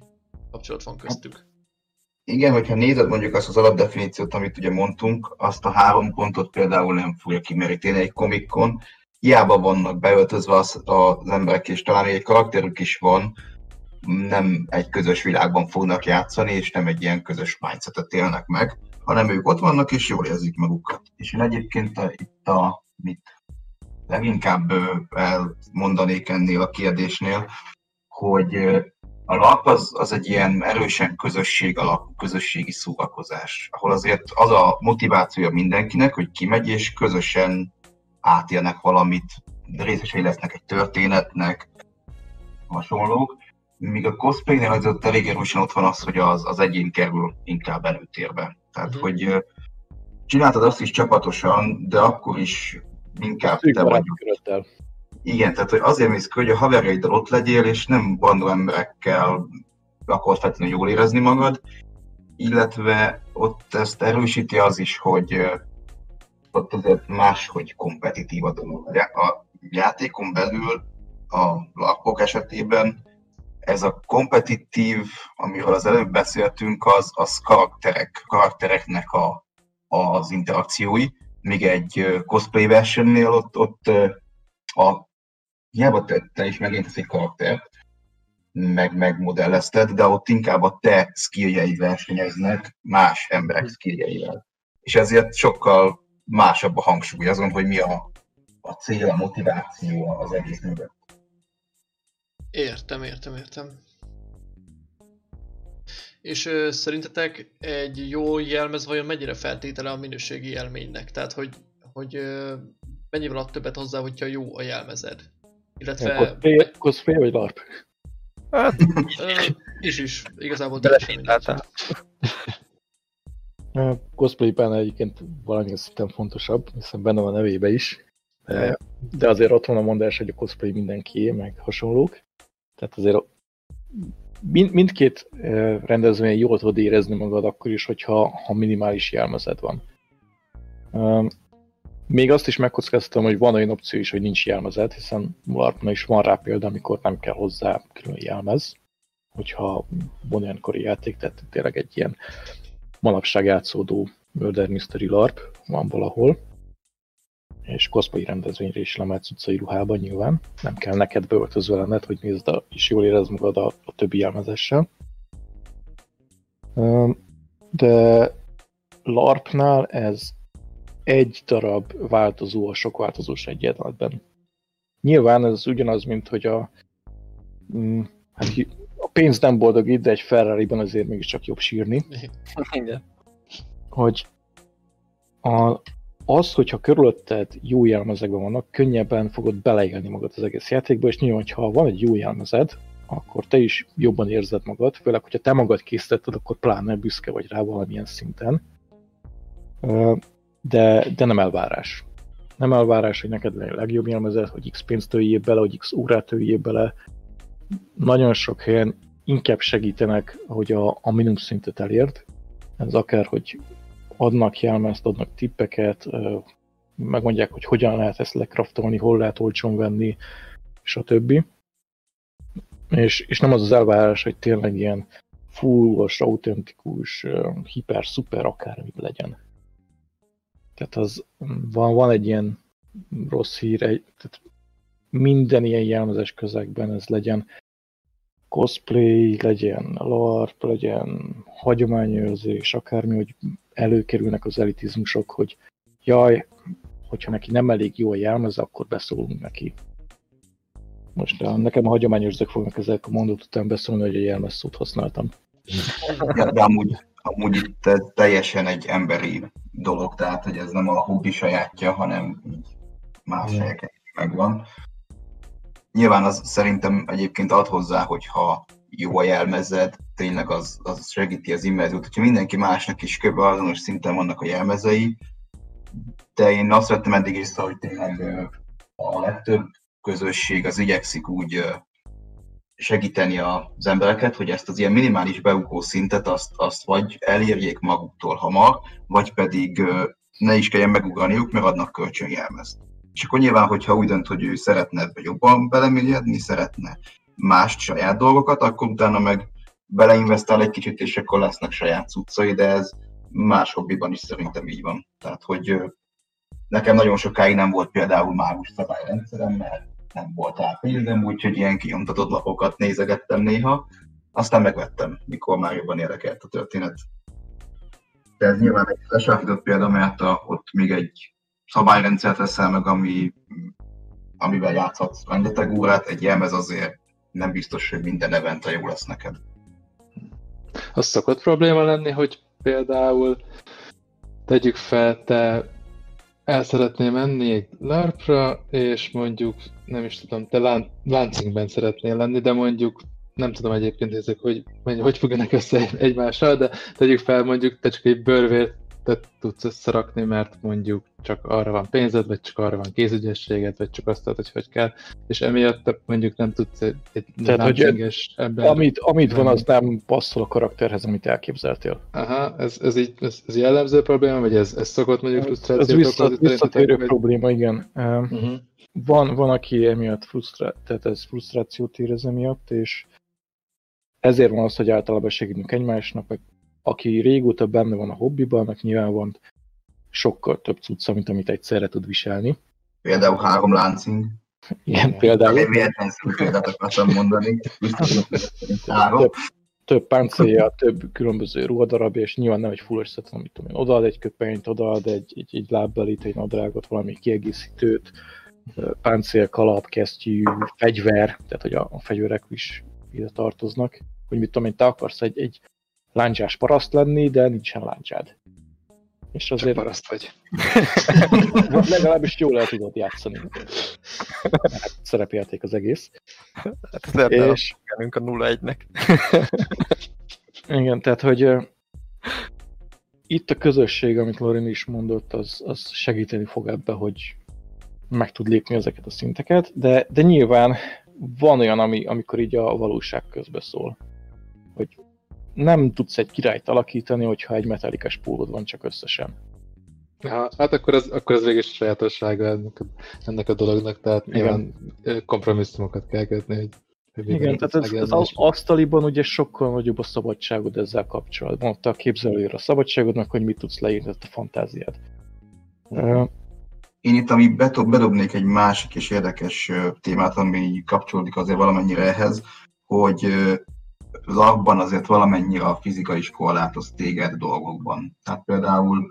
kapcsolat van köztük? Igen, hogyha nézed mondjuk azt az alapdefiníciót, amit ugye mondtunk, azt a három pontot például nem fogja kimeríteni egy komikon. Hiába vannak beöltözve az, az emberek, és talán egy karakterük is van, nem egy közös világban fognak játszani, és nem egy ilyen közös mindsetet élnek meg, hanem ők ott vannak, és jól érzik magukat. És én egyébként a, itt a, mit leginkább elmondanék ennél a kérdésnél, hogy a lap az, az egy ilyen erősen közösség alapú, közösségi szórakozás, ahol azért az a motivációja mindenkinek, hogy kimegy és közösen átélnek valamit, részesei lesznek egy történetnek, hasonlók. Míg a cosplaynél azért elég erősen ott van az, hogy az, az egyén kerül inkább előtérbe. Tehát, uh-huh. hogy csináltad azt is csapatosan, de akkor is inkább Szűk te vagy. Igen, tehát hogy azért mész ki, hogy a haverjaiddal ott legyél, és nem random emberekkel akarod feltétlenül jól érezni magad, illetve ott ezt erősíti az is, hogy ott azért máshogy kompetitív a dolog. A játékon belül a lakok esetében ez a kompetitív, amiről az előbb beszéltünk, az, az karakterek, karaktereknek a, az interakciói, míg egy cosplay versenynél ott, ott a hiába te, te is megint egy karaktert, meg megmodellezted, de ott inkább a te skilljei versenyeznek más emberek skilljeivel. És ezért sokkal másabb a hangsúly azon, hogy mi a, a cél, a motiváció az egész mögött. Értem, értem, értem. És ö, szerintetek egy jó jelmez vajon mennyire feltétele a minőségi élménynek? Tehát, hogy, hogy ö, mennyivel ad többet hozzá, hogyha jó a jelmezed? Illetve... Cosplay, cosplay vagy LARP? Hát, is is, igazából teljesen. A Cosplayben egyébként valamilyen szinten fontosabb, hiszen benne van a nevébe is. De, de azért ott van a mondás, hogy a cosplay mindenkié, meg hasonlók. Tehát azért mind, mindkét rendezvényen jól tudod érezni magad akkor is, hogyha ha minimális jelmezed van. Még azt is megkockáztatom, hogy van olyan opció is, hogy nincs jelmezed, hiszen larp is van rá példa, amikor nem kell hozzá külön jelmez. hogyha modernkori játék, tehát tényleg egy ilyen manapság játszódó Murder Mystery LARP van valahol, és cosplay rendezvényre is lemetsz utcai ruhában nyilván. Nem kell neked beöltözve lenned, hogy nézd, a, és jól érezd magad a, a többi jelmezessel. De LARPnál ez egy darab változó a sok változós egyenletben. Nyilván ez ugyanaz, mint hogy a, mm, hát a pénz nem boldogít, de egy Ferrari-ban azért mégiscsak jobb sírni. Igen. Hogy a, az, hogyha körülötted jó jelmezekben vannak, könnyebben fogod beleélni magad az egész játékba, és nyilván, ha van egy jó jelmezed, akkor te is jobban érzed magad, főleg, hogyha te magad készítetted, akkor pláne büszke vagy rá valamilyen szinten. De, de nem elvárás. Nem elvárás, hogy neked legyen a legjobb jelmezet, hogy x pénzt öljél bele, hogy x órát öljél bele. Nagyon sok helyen inkább segítenek, hogy a, a minimum szintet elérd. Ez akár, hogy adnak jelmezt, adnak tippeket, megmondják, hogy hogyan lehet ezt lekraftolni, hol lehet olcsón venni, stb. És, és nem az az elvárás, hogy tényleg ilyen fullos, autentikus, hiper, szuper akármi legyen. Tehát az, van, van egy ilyen rossz hír, egy, tehát minden ilyen jelmezes közegben ez legyen cosplay, legyen LARP, legyen hagyományőrzés, akármi, hogy előkerülnek az elitizmusok, hogy jaj, hogyha neki nem elég jó a jelmez, akkor beszólunk neki. Most a, nekem a hagyományőrzők fognak ezek a mondat után beszólni, hogy a jelmez szót használtam. Ja, de amúgy, amúgy itt teljesen egy emberi dolog, tehát hogy ez nem a hobbi sajátja, hanem más helyeken megvan. Nyilván az szerintem egyébként ad hozzá, hogyha jó a jelmezed, tényleg az, az segíti az immerziót. Hogyha mindenki másnak is kb. azonos szinten vannak a jelmezei, de én azt vettem eddig észre, hogy tényleg a legtöbb közösség az igyekszik úgy segíteni az embereket, hogy ezt az ilyen minimális beugó szintet azt, azt vagy elérjék maguktól hamar, vagy pedig ne is kelljen megugraniuk, mert adnak kölcsönjelmezt. És akkor nyilván, hogyha úgy dönt, hogy ő szeretne jobban belemélyedni, szeretne más saját dolgokat, akkor utána meg beleinvestál egy kicsit, és akkor lesznek saját cuccai, de ez más hobbiban is szerintem így van. Tehát, hogy nekem nagyon sokáig nem volt például mágus szabályrendszerem, mert nem volt rá pénzem, úgyhogy ilyen kinyomtatott lapokat nézegettem néha, aztán megvettem, mikor már jobban érdekelt a történet. De ez nyilván egy lesáfított példa, mert ott még egy szabályrendszert veszel meg, ami, amivel játszhatsz rengeteg órát, egy jelmez azért nem biztos, hogy minden evente jó lesz neked. Az szokott probléma lenni, hogy például tegyük fel, te el szeretnél menni egy LARP-ra, és mondjuk, nem is tudom, te lán- Lansingben szeretnél lenni, de mondjuk nem tudom egyébként ezek, hogy, hogy fognak össze egymással, de tegyük fel mondjuk, te csak egy bőrvért többet tudsz összerakni, mert mondjuk csak arra van pénzed, vagy csak arra van kézügyességed, vagy csak azt hogy hogy kell, és emiatt mondjuk nem tudsz egy, egy Tehát, hogy ember... Amit, amit van, az nem passzol a karakterhez, amit elképzeltél. Aha, ez, ez így ez, ez jellemző probléma, vagy ez, ez szokott mondjuk frusztrációt Ez vissza, visszatérő probléma, igen. Uh-huh. Van, van, aki emiatt frusztrá... tehát ez frusztrációt érez emiatt, és ezért van az, hogy általában segítünk egymásnak, vagy aki régóta benne van a hobbiban, annak nyilván van sokkal több cucca, mint amit egyszerre tud viselni. Például három láncing. Igen, például. Én véletlenül példát akartam mondani. Több, több páncélja, több különböző ruhadarabja, és nyilván nem egy full összet, amit tudom én, odaad egy köpenyt, odaad egy, egy, egy lábbelit, egy nadrágot, valami kiegészítőt, páncél, kalap, kesztyű, fegyver, tehát hogy a, a fegyverek is ide tartoznak, hogy mit tudom én, te akarsz egy, egy láncsás paraszt lenni, de nincsen láncsád. És azért... Csak paraszt vagy. legalábbis jól el tudod játszani. Hát, szerepjáték az egész. Hát az és... a 0-1-nek. Igen, tehát, hogy itt a közösség, amit Lorin is mondott, az, az segíteni fog ebbe, hogy meg tud lépni ezeket a szinteket, de, de nyilván van olyan, ami, amikor így a valóság közbe szól. Hogy nem tudsz egy királyt alakítani, hogyha egy metallikás pólód van csak összesen. Ja, hát akkor az, akkor az végig is sajátossága ennek a, ennek a dolognak, tehát Igen. nyilván kompromisszumokat kell kötni, hogy Igen, tehát ez, ez az asztaliban ugye sokkal nagyobb a szabadságod ezzel kapcsolatban. Ott a képzelőjére a szabadságodnak, hogy mit tudsz leírni a fantáziád. Én itt, ami bedobnék egy másik és érdekes témát, ami kapcsolódik azért valamennyire ehhez, hogy az abban azért valamennyire a fizika is korlátoz téged dolgokban. Tehát például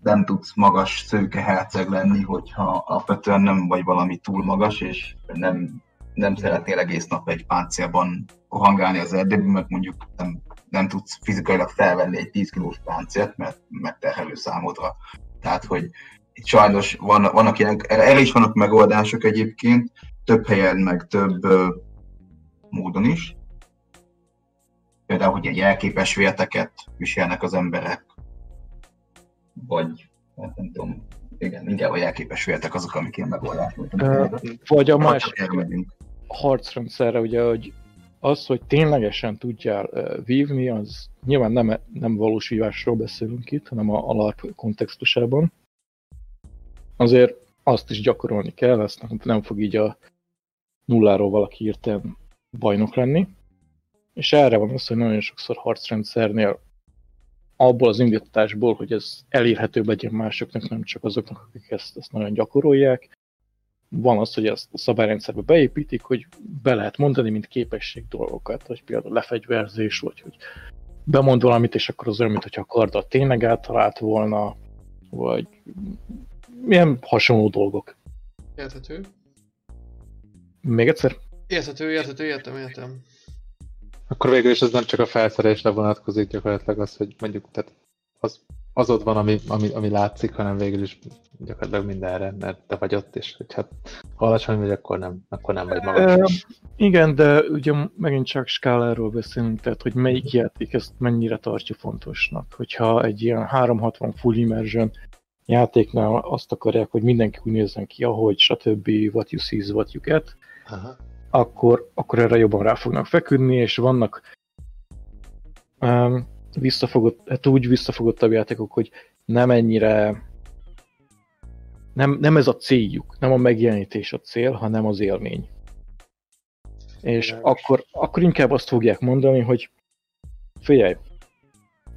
nem tudsz magas szőke herceg lenni, hogyha alapvetően nem vagy valami túl magas, és nem, nem szeretnél egész nap egy páncélban kohangálni az erdőben, mert mondjuk nem, nem tudsz fizikailag felvenni egy 10 kilós páncélt, mert megterhelő számodra. Tehát, hogy itt sajnos van, vannak ilyen, erre is vannak megoldások egyébként, több helyen, meg több ö, módon is. Például, hogy egy elképes vérteket viselnek az emberek, vagy hát nem tudom, igen, inkább a jelképes vértek azok, amik ilyen megoldás Vagy a másik harcrendszerre, ugye, hogy az, hogy ténylegesen tudjál vívni, az nyilván nem, nem valós vívásról beszélünk itt, hanem a, a LARP kontextusában. Azért azt is gyakorolni kell, ezt nem, nem fog így a nulláról valaki írten bajnok lenni. És erre van az, hogy nagyon sokszor harcrendszernél abból az indítatásból, hogy ez elérhető legyen másoknak, nem csak azoknak, akik ezt, ezt nagyon gyakorolják. Van az, hogy ezt a szabályrendszerbe beépítik, hogy be lehet mondani, mint képesség dolgokat, hogy például lefegyverzés, vagy hogy bemond valamit, és akkor az olyan, mintha a karddal tényleg általált volna, vagy milyen hasonló dolgok. Érthető. Még egyszer? Érthető, érthető, értem, értem. Akkor végül is ez nem csak a felszerelésre vonatkozik gyakorlatilag az, hogy mondjuk tehát az, az ott van, ami, ami, ami látszik, hanem végül is gyakorlatilag mindenre, mert te vagy ott, és hogy hát ha alacsony vagy, akkor nem, akkor nem vagy magas. E, igen, de ugye megint csak skáláról beszélünk, tehát hogy melyik játék ezt mennyire tartja fontosnak. Hogyha egy ilyen 360 full immersion játéknál azt akarják, hogy mindenki úgy nézzen ki, ahogy, stb. what you see is what you get, Aha akkor, akkor erre jobban rá fognak feküdni, és vannak um, visszafogott, hát úgy visszafogottabb játékok, hogy nem ennyire nem, nem ez a céljuk, nem a megjelenítés a cél, hanem az élmény. És akkor, akkor inkább azt fogják mondani, hogy figyelj,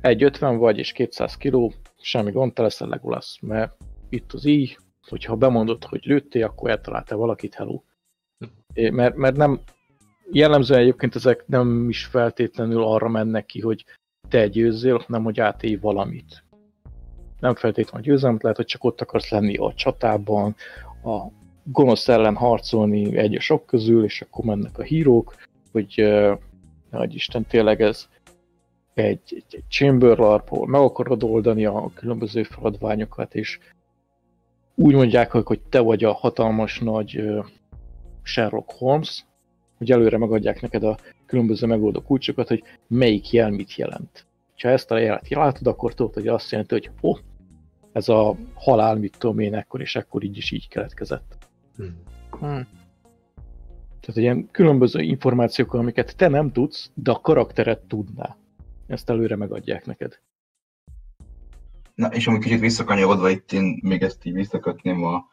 1,50 vagy és 200 kiló, semmi gond, te leszel Legolas, mert itt az így, hogyha bemondod, hogy lőttél, akkor eltaláltál valakit, hello mert, mert nem, jellemzően egyébként ezek nem is feltétlenül arra mennek ki, hogy te győzzél, hanem hogy átélj valamit. Nem feltétlenül győzelmet, lehet, hogy csak ott akarsz lenni a csatában, a gonosz ellen harcolni egy sok közül, és akkor mennek a hírók, hogy uh, Isten, tényleg ez egy, egy, egy chamber LARP, meg akarod oldani a különböző feladványokat, és úgy mondják, hogy te vagy a hatalmas nagy Sherlock Holmes, hogy előre megadják neked a különböző megoldó kulcsokat, hogy melyik jel mit jelent. Ha ezt a jelet jelentod, akkor tudod, hogy azt jelenti, hogy oh, ez a halál, mit tudom én, ekkor és ekkor így is így keletkezett. Hmm. Hmm. Tehát ilyen különböző információk, amiket te nem tudsz, de a karaktered tudná. Ezt előre megadják neked. Na, és amúgy kicsit visszakanyarodva itt én még ezt így visszakötném a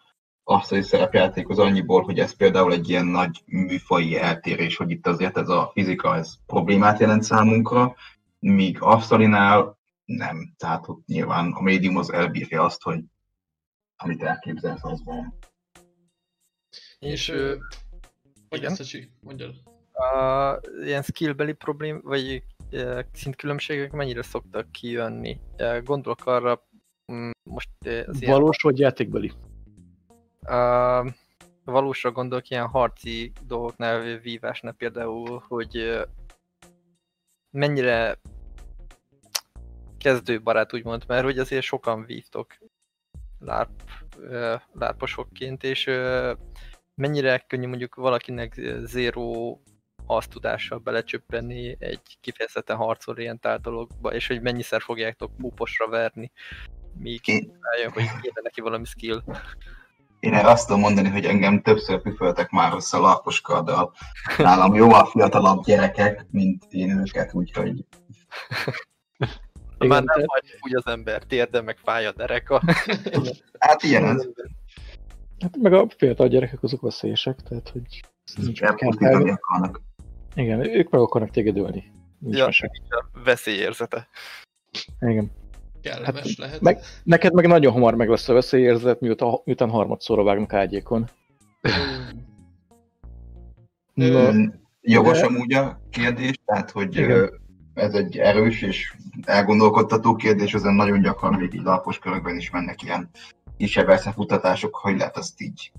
asztali szerepjáték az annyiból, hogy ez például egy ilyen nagy műfai eltérés, hogy itt azért ez a fizika ez problémát jelent számunkra, míg asztalinál nem. Tehát hogy nyilván a médium az elbírja azt, hogy amit elképzelsz, az van. És uh, igen, Szecsi, mondjad. A, ilyen skillbeli problém, vagy uh, szintkülönbségek mennyire szoktak kijönni? Uh, gondolok arra, most az Valós ilyen... vagy játékbeli? Uh, valósra gondolok ilyen harci dolgoknál, vívásnál például, hogy mennyire kezdőbarát úgymond, mert hogy azért sokan vívtok lárp, lárposokként, és mennyire könnyű mondjuk valakinek zéró azt tudással belecsöppenni egy kifejezetten harcorientált dologba, és hogy mennyiszer fogjátok púposra verni, míg rájön, hogy kéne neki valami skill. Én erre azt tudom mondani, hogy engem többször püföltek már össze a laposkarddal. Nálam jóval fiatalabb gyerekek, mint én őket, úgyhogy... Már nem vagy úgy az ember térde, meg fáj a dereka. hát ilyen ez. Hát meg a fiatal gyerekek azok veszélyesek, tehát hogy nincs akarnak. Igen, ők meg akarnak téged ölni. Nincs Ja. mese. A veszélyérzete. Igen. Kellemes Hát, lehet. meg- Neked meg nagyon hamar meg lesz a veszélyérzet, miután, miután harmadszorra vágnak ágyékon. Ö, Na, Mm, Jogos de- amúgy a kérdés, tehát hogy Igen. ez egy erős és elgondolkodtató kérdés, ezen nagyon gyakran még így lapos körökben is mennek ilyen kisebb összefuttatások, hogy lehet azt így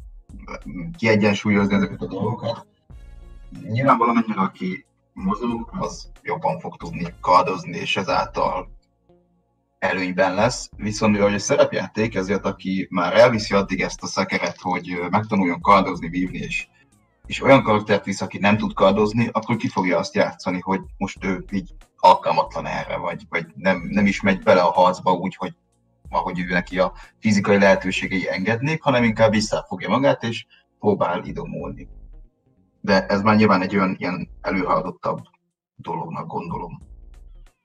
kiegyensúlyozni ezeket a dolgokat. Nyilván valamennyire, aki mozog, az jobban fog tudni kardozni, és ezáltal előnyben lesz. Viszont mivel a szerepjáték, ezért aki már elviszi addig ezt a szekeret, hogy megtanuljon kardozni, vívni, és és olyan karaktert visz, aki nem tud kardozni, akkor ki fogja azt játszani, hogy most ő így alkalmatlan erre, vagy, vagy nem, nem is megy bele a harcba úgy, hogy ahogy ő neki a fizikai lehetőségei engednék, hanem inkább visszafogja magát, és próbál idomulni. De ez már nyilván egy olyan ilyen előhaladottabb dolognak gondolom.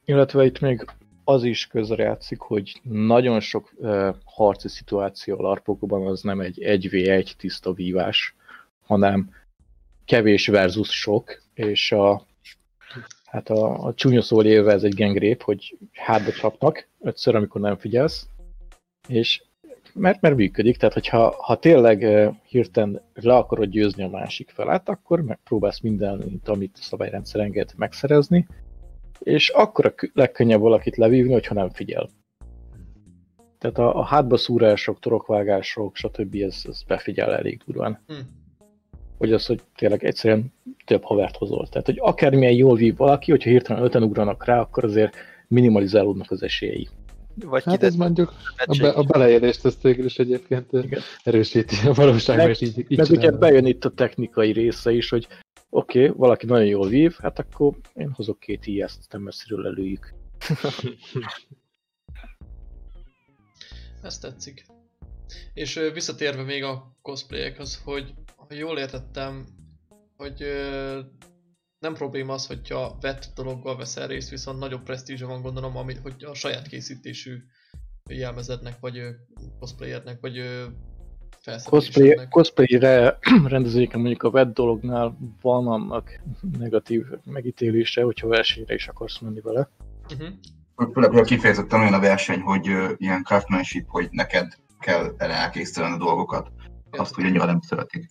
Illetve itt még az is közrejátszik, hogy nagyon sok uh, harci szituáció larpokban az nem egy 1v1 tiszta vívás, hanem kevés versus sok, és a, hát a, a csúnya szól élve ez egy gengrép, hogy hátba csapnak ötször, amikor nem figyelsz, és mert, mert működik, tehát hogyha ha tényleg uh, hirtelen le akarod győzni a másik felát, akkor megpróbálsz mindent, amit a szabályrendszer enged megszerezni, és akkor a kö- legkönnyebb valakit levívni, hogyha nem figyel. Tehát a, a hátba szúrások, torokvágások, stb. Ez, ez befigyel elég durván. Hm. Hogy az, hogy tényleg egyszerűen több havert hozol. Tehát, hogy akármilyen jól vív valaki, hogyha hirtelen öten ugranak rá, akkor azért minimalizálódnak az esélyei. Vagy Hát ez mondjuk a, be, a kiderül. beleélést ezt végül is egyébként Igen. erősíti a valóságban, és így, így Meg ugye bejön itt a technikai része is, hogy oké, okay, valaki nagyon jól vív, hát akkor én hozok két ilyeszt, aztán messziről előjük. Ez tetszik. És visszatérve még a cosplayekhez, hogy ha jól értettem, hogy nem probléma az, hogyha vett dologgal veszel részt, viszont nagyobb presztízse van gondolom, amit, hogy a saját készítésű jelmezednek, vagy ö, vagy Cosplay, cosplayre rendezőken mondjuk a vett dolognál van annak negatív megítélése, hogyha versenyre is akarsz menni vele. Uh-huh. Főleg, hogy kifejezetten olyan a verseny, hogy ö, ilyen craftsmanship, hogy neked kell erre elkészíteni a dolgokat. Azt úgy annyira nem szeretik.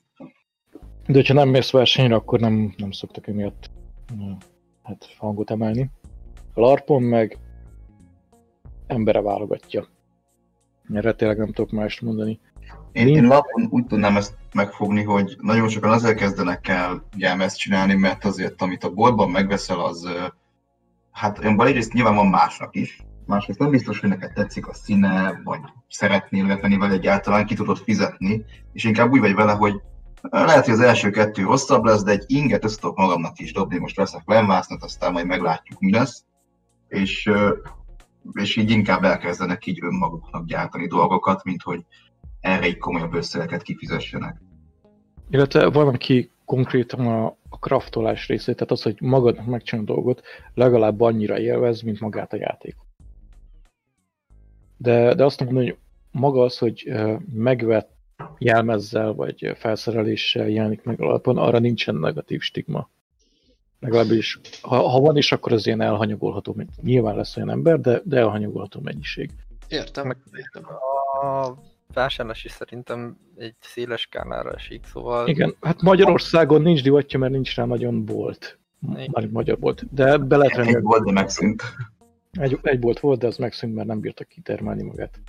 De hogyha nem mész versenyre, akkor nem, nem szoktak emiatt hát hangot emelni. A larpon meg embere válogatja. Erre tényleg nem tudok mást mondani. Én, én lapon úgy tudnám ezt megfogni, hogy nagyon sokan azért kezdenek el jelmezt csinálni, mert azért, amit a boltban megveszel, az hát olyan egyrészt nyilván van másnak is, másrészt nem biztos, hogy neked tetszik a színe, vagy szeretnél venni vele egyáltalán, ki tudod fizetni, és inkább úgy vagy vele, hogy lehet, hogy az első kettő rosszabb lesz, de egy inget össze tudok magamnak is dobni, most veszek lemvásznat, aztán majd meglátjuk, mi lesz. És, és így inkább elkezdenek így önmaguknak gyártani dolgokat, mint hogy erre egy komolyabb összegeket kifizessenek. Illetve van, aki konkrétan a, a kraftolás részét, tehát az, hogy magadnak megcsinálni a dolgot, legalább annyira élvez, mint magát a játék. De, de azt mondom, hogy maga az, hogy megvett jelmezzel vagy felszereléssel jelenik meg alapon, arra nincsen negatív stigma. Legalábbis, ha, ha van is, akkor az ilyen elhanyagolható, mennyiség. nyilván lesz olyan ember, de, de elhanyagolható mennyiség. Értem, Meg- értem. A vásárlás is szerintem egy széles skálára esik, szóval Igen, hát Magyarországon nincs divatja, mert nincs rá nagyon bolt. Már magyar volt. De be lehet Egy rendelni. volt, de megszűnt. Egy, egy bolt volt, de az megszűnt, mert nem bírtak kitermelni magát.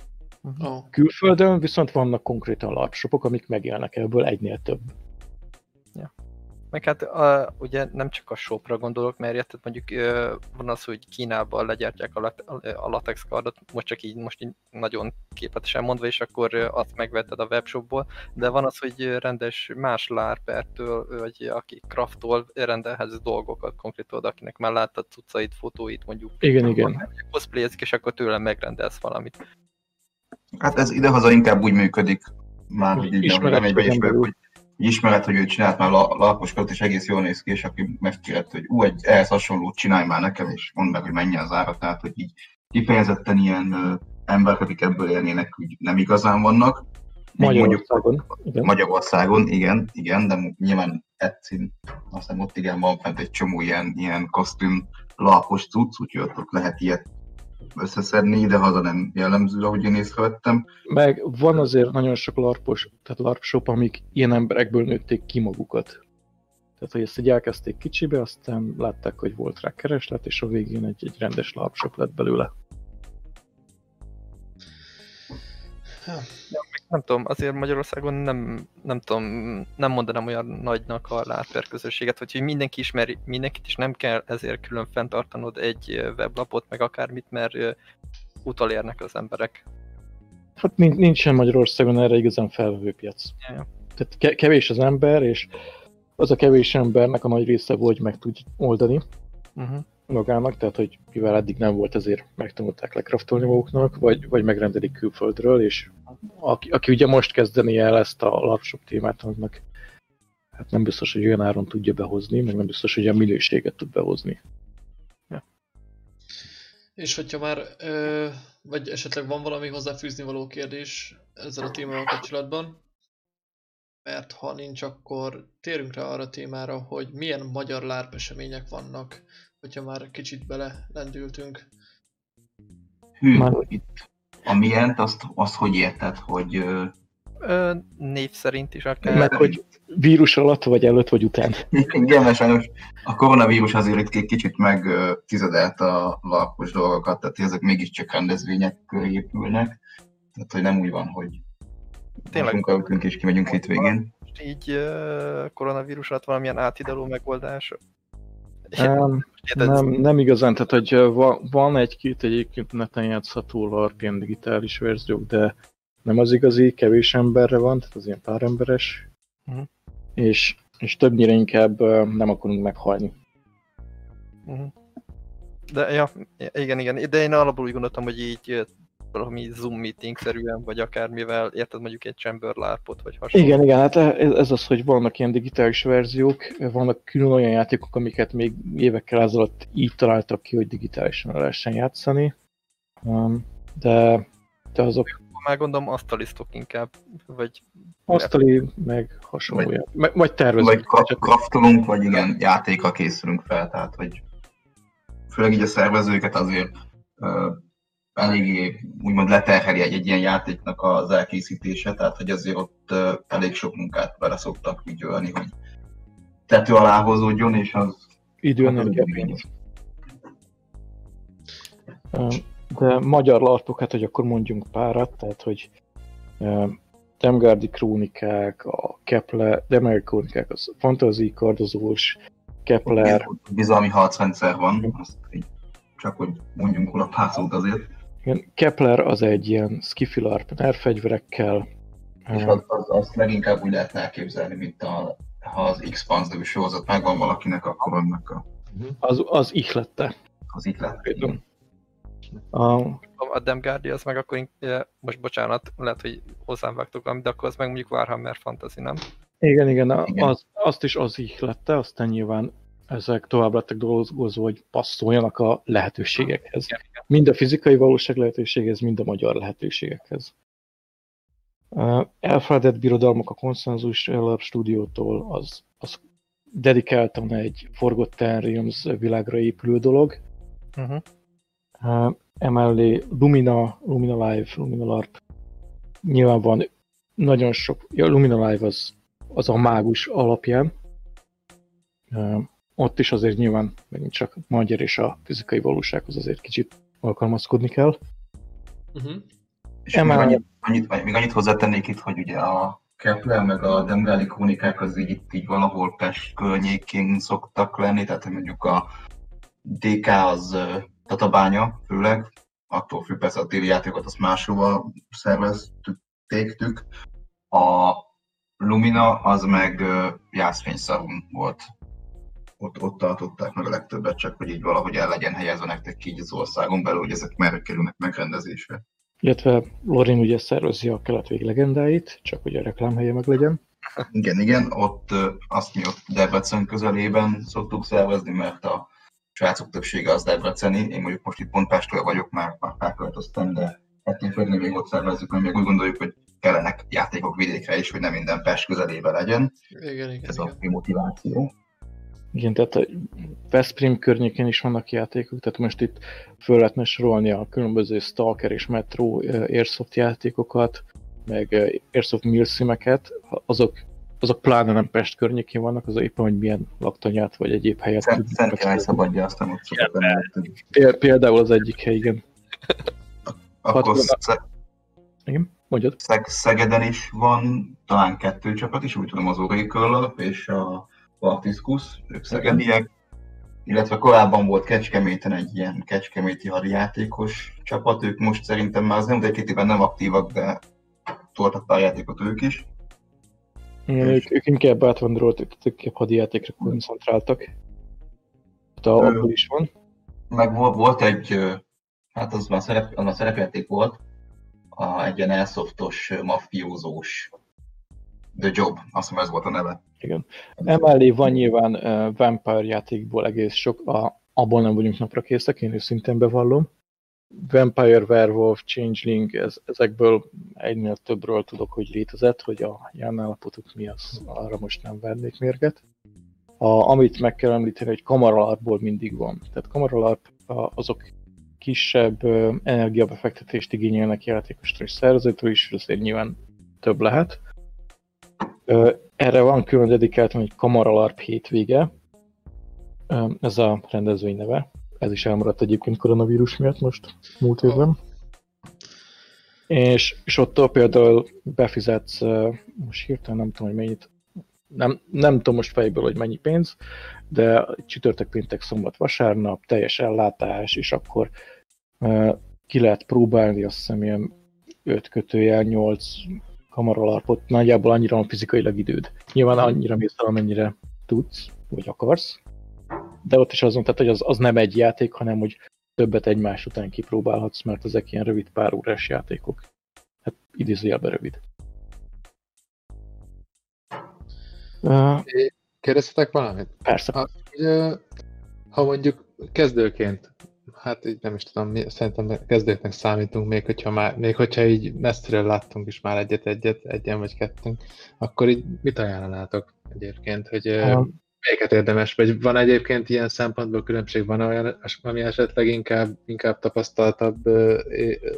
Ó, Külföldön viszont vannak konkrétan larpshopok, amik megélnek ebből egynél több. Meg hát a, ugye nem csak a shopra gondolok, mert érted, mondjuk ö, van az, hogy Kínában legyártják a, lat, a latex kardot, most csak így, most így nagyon képletesen mondva, és akkor ö, azt megvetted a webshopból, de van az, hogy rendes más lárpertől, vagy aki craftol, rendelhez dolgokat konkrétan, akinek már láttad cuccait, fotóit, mondjuk Igen, igen. cosplayezik, és akkor tőle megrendelsz valamit. Hát ez idehaza inkább úgy működik, már hogy így nem, nem egy közben beismerek, belül. hogy hogy ismered, hogy ő csinált már la- laposkodott, és egész jól néz ki, és aki megkérdett, hogy ú, egy ehhez hasonlót csinálj már nekem, és mondd meg, hogy mennyi az ára, tehát hogy így kifejezetten ilyen ö, emberek, akik ebből élnének, úgy nem igazán vannak. Még mondjuk Magyarországon. Igen. Magyarországon, igen, igen, de nyilván Etszin. Aztán ott igen van fent egy csomó ilyen, ilyen kosztüm lapos cucc, úgyhogy ott lehet ilyet összeszedni, de haza nem jellemző, ahogy én észrevettem. Meg van azért nagyon sok larpos, tehát larpshop, amik ilyen emberekből nőtték ki magukat. Tehát, hogy ezt így elkezdték kicsibe, aztán látták, hogy volt rá kereslet, és a végén egy, egy rendes larpshop lett belőle. Nem tudom, azért Magyarországon nem, nem tudom, nem mondanám olyan nagynak a látper közösséget, hogy mindenki ismeri mindenkit, és nem kell ezért külön fenntartanod egy weblapot, meg akármit, mert utolérnek az emberek. Hát nincsen Magyarországon erre igazán felvevő piac. Ja. Tehát kevés az ember, és az a kevés embernek a nagy része hogy meg tud oldani uh-huh. Magának, tehát hogy mivel eddig nem volt, ezért megtanulták lekraftolni maguknak, vagy, vagy megrendelik külföldről, és aki, aki ugye most kezdeni el ezt a lapshop témát, annak hát nem biztos, hogy olyan áron tudja behozni, meg nem biztos, hogy olyan minőséget tud behozni. Ja. És hogyha már, ö, vagy esetleg van valami hozzáfűzni való kérdés ezzel a témával kapcsolatban, mert ha nincs, akkor térünk rá arra a témára, hogy milyen magyar események vannak, hogyha már kicsit bele lendültünk. Hű, már... itt a milyent, azt, azt hogy érted, hogy... Ö, név szerint is akár. Meg, hogy vírus alatt, vagy előtt, vagy után. Igen, mert sajnos a koronavírus azért egy kicsit meg tizedelt a lakos dolgokat, tehát ezek mégiscsak rendezvények köré épülnek. Tehát, hogy nem úgy van, hogy tényleg munkaütünk és kimegyünk hétvégén. Így koronavírus alatt valamilyen átidaló megoldás? Nem, nem, nem igazán, tehát hogy van egy-két egyébként neten játszható LARP digitális verziók, de nem az igazi, kevés emberre van, tehát az ilyen pár emberes, uh-huh. és, és többnyire inkább nem akarunk meghalni. Uh-huh. De ja, igen, igen, de én alapból úgy gondoltam, hogy így valami Zoom meeting-szerűen, vagy akármivel, érted mondjuk egy Chamber LARP-ot, vagy hasonló. Igen, igen, hát ez az, hogy vannak ilyen digitális verziók, vannak külön olyan játékok, amiket még évekkel ezelőtt így találtak ki, hogy digitálisan lehessen játszani, um, de, de azok... Már gondolom asztalisztok inkább, vagy... Asztali, meg hasonló, vagy, meg, vagy tervezünk. Vagy kraftolunk, vagy igen, játéka készülünk fel, tehát hogy főleg így a szervezőket azért eléggé úgymond leterheli egy, egy ilyen játéknak az elkészítése, tehát hogy azért ott elég sok munkát bele szoktak ügyölni, hogy tető alá hozódjon, és az... Időn nem De magyar larpok, hát hogy akkor mondjunk párat, tehát hogy Demgardi krónikák, a Kepler, Demgardi krónikák, az Fantasy kardozós, Kepler... Bizalmi harcrendszer van, azt így, csak hogy mondjunk róla pár szót azért. Igen, Kepler az egy ilyen skifilarp nerfegyverekkel. És az, az, azt leginkább úgy lehetne elképzelni, mint a, ha az X-Pans nevű sorozat megvan valakinek, akkor annak a... Az, az ihlette. Az ihlette. A, a Demgardi az meg akkor, most bocsánat, lehet, hogy hozzám vágtok valamit, de akkor az meg mondjuk Warhammer Fantasy, nem? Igen, igen, igen. Az, azt is az ihlette, aztán nyilván ezek tovább lettek dolgozva, hogy passzoljanak a lehetőségekhez. Mind a fizikai valóság lehetőséghez, mind a magyar lehetőségekhez. Elfeledett birodalmak a konszenzus Lab stúdiótól az, az dedikáltan egy Forgotten Realms világra épülő dolog. Uh-huh. Emellé Lumina, Lumina Live, Lumina LARP. Nyilván van nagyon sok, ja, Lumina Live az, az a mágus alapján ott is azért nyilván megint csak magyar és a fizikai valósághoz azért kicsit alkalmazkodni kell. Uh-huh. És Emel... még, annyit, annyit, még annyit hozzátennék itt, hogy ugye a Kepler meg a Demgáli krónikák az így, itt így valahol Pest környékén szoktak lenni, tehát mondjuk a DK az Tatabánya főleg, attól függ persze a téli játékot azt máshova szerveztük. A Lumina az meg Jászfényszarun volt ott, ott tartották meg a legtöbbet, csak hogy így valahogy el legyen helyezve nektek így az országon belül, hogy ezek merre kerülnek megrendezésre. Illetve Lorin ugye szervezi a keletvég legendáit, csak hogy a reklámhelye meg legyen. Igen, igen, ott azt mi ott Debrecen közelében szoktuk szervezni, mert a srácok többsége az Debreceni, én mondjuk most itt pont Pestről vagyok, már, már költöztem, de ettől függően még ott szervezzük, mert még úgy gondoljuk, hogy kellenek játékok vidékre is, hogy nem minden Pest közelébe legyen. Igen, igen, Ez igen. a mi motiváció. Igen, tehát a Veszprém környékén is vannak játékok, tehát most itt föl lehetne sorolni a különböző Stalker és Metro eh, Airsoft játékokat, meg eh, Airsoft Milsimeket, azok, azok pláne nem Pest környékén vannak, azok éppen, hogy milyen laktanyát vagy egyéb helyet Szent, Szent Király szabadja azt, amit szokott lenni. Péld- Például az egyik hely, igen. Akkor Igen, mondjad. Szeg- Szegeden is van talán kettő csapat is, úgy tudom az Oracle és a Partiskus, ők szegediek. Illetve korábban volt Kecskeméten egy ilyen kecskeméti hadjátékos csapat, ők most szerintem már az nem egy két évben nem aktívak, de toltak pár játékot ők is. Igen, ők, ők inkább ők inkább hadijátékra koncentráltak. Tehát a, Ö. abból is van. Meg volt, volt egy, hát az már, szerep, az már szerepjáték volt, a, egy ilyen elsoftos, ö, mafiózós The Job, azt hiszem ez volt a neve. Igen. Emellé van nyilván uh, Vampire játékból egész sok, a, abból nem vagyunk napra készek, én őszintén bevallom. Vampire, Werewolf, Changeling, ez, ezekből egynél többről tudok, hogy létezett, hogy a jelen állapotuk mi az, arra most nem vernék mérget. A, amit meg kell említeni, hogy kamaralarpból mindig van. Tehát kamaralarp azok kisebb energiabefektetést igényelnek játékostól és szerzőtől is, azért nyilván több lehet. Erre van külön dedikáltan egy kamaralarp hétvége, ez a rendezvény neve. Ez is elmaradt egyébként koronavírus miatt most, múlt évben. És, és ott például befizetsz, most hirtelen nem tudom, hogy mennyit, nem, nem tudom most fejből, hogy mennyi pénz, de csütörtök, péntek, szombat, vasárnap, teljes ellátás, és akkor ö, ki lehet próbálni, azt hiszem ilyen 5 kötőjel, 8 kamaralarpot, nagyjából annyira van fizikailag időd. Nyilván annyira mész el, amennyire tudsz, vagy akarsz, de ott is azon, tehát hogy az, az nem egy játék, hanem hogy többet egymás után kipróbálhatsz, mert ezek ilyen rövid pár órás játékok. Hát idézőjelben rövid. Uh, Kérdezhetek valamit? persze. Ha, ugye, ha mondjuk kezdőként, hát így nem is tudom, mi, szerintem kezdőknek számítunk, még hogyha, már, még hogyha így messziről láttunk is már egyet-egyet, egyen vagy kettőnk, akkor így mit ajánlanátok egyébként, hogy Um, melyiket érdemes, vagy van egyébként ilyen szempontból különbség, van olyan, ami esetleg inkább, inkább tapasztaltabb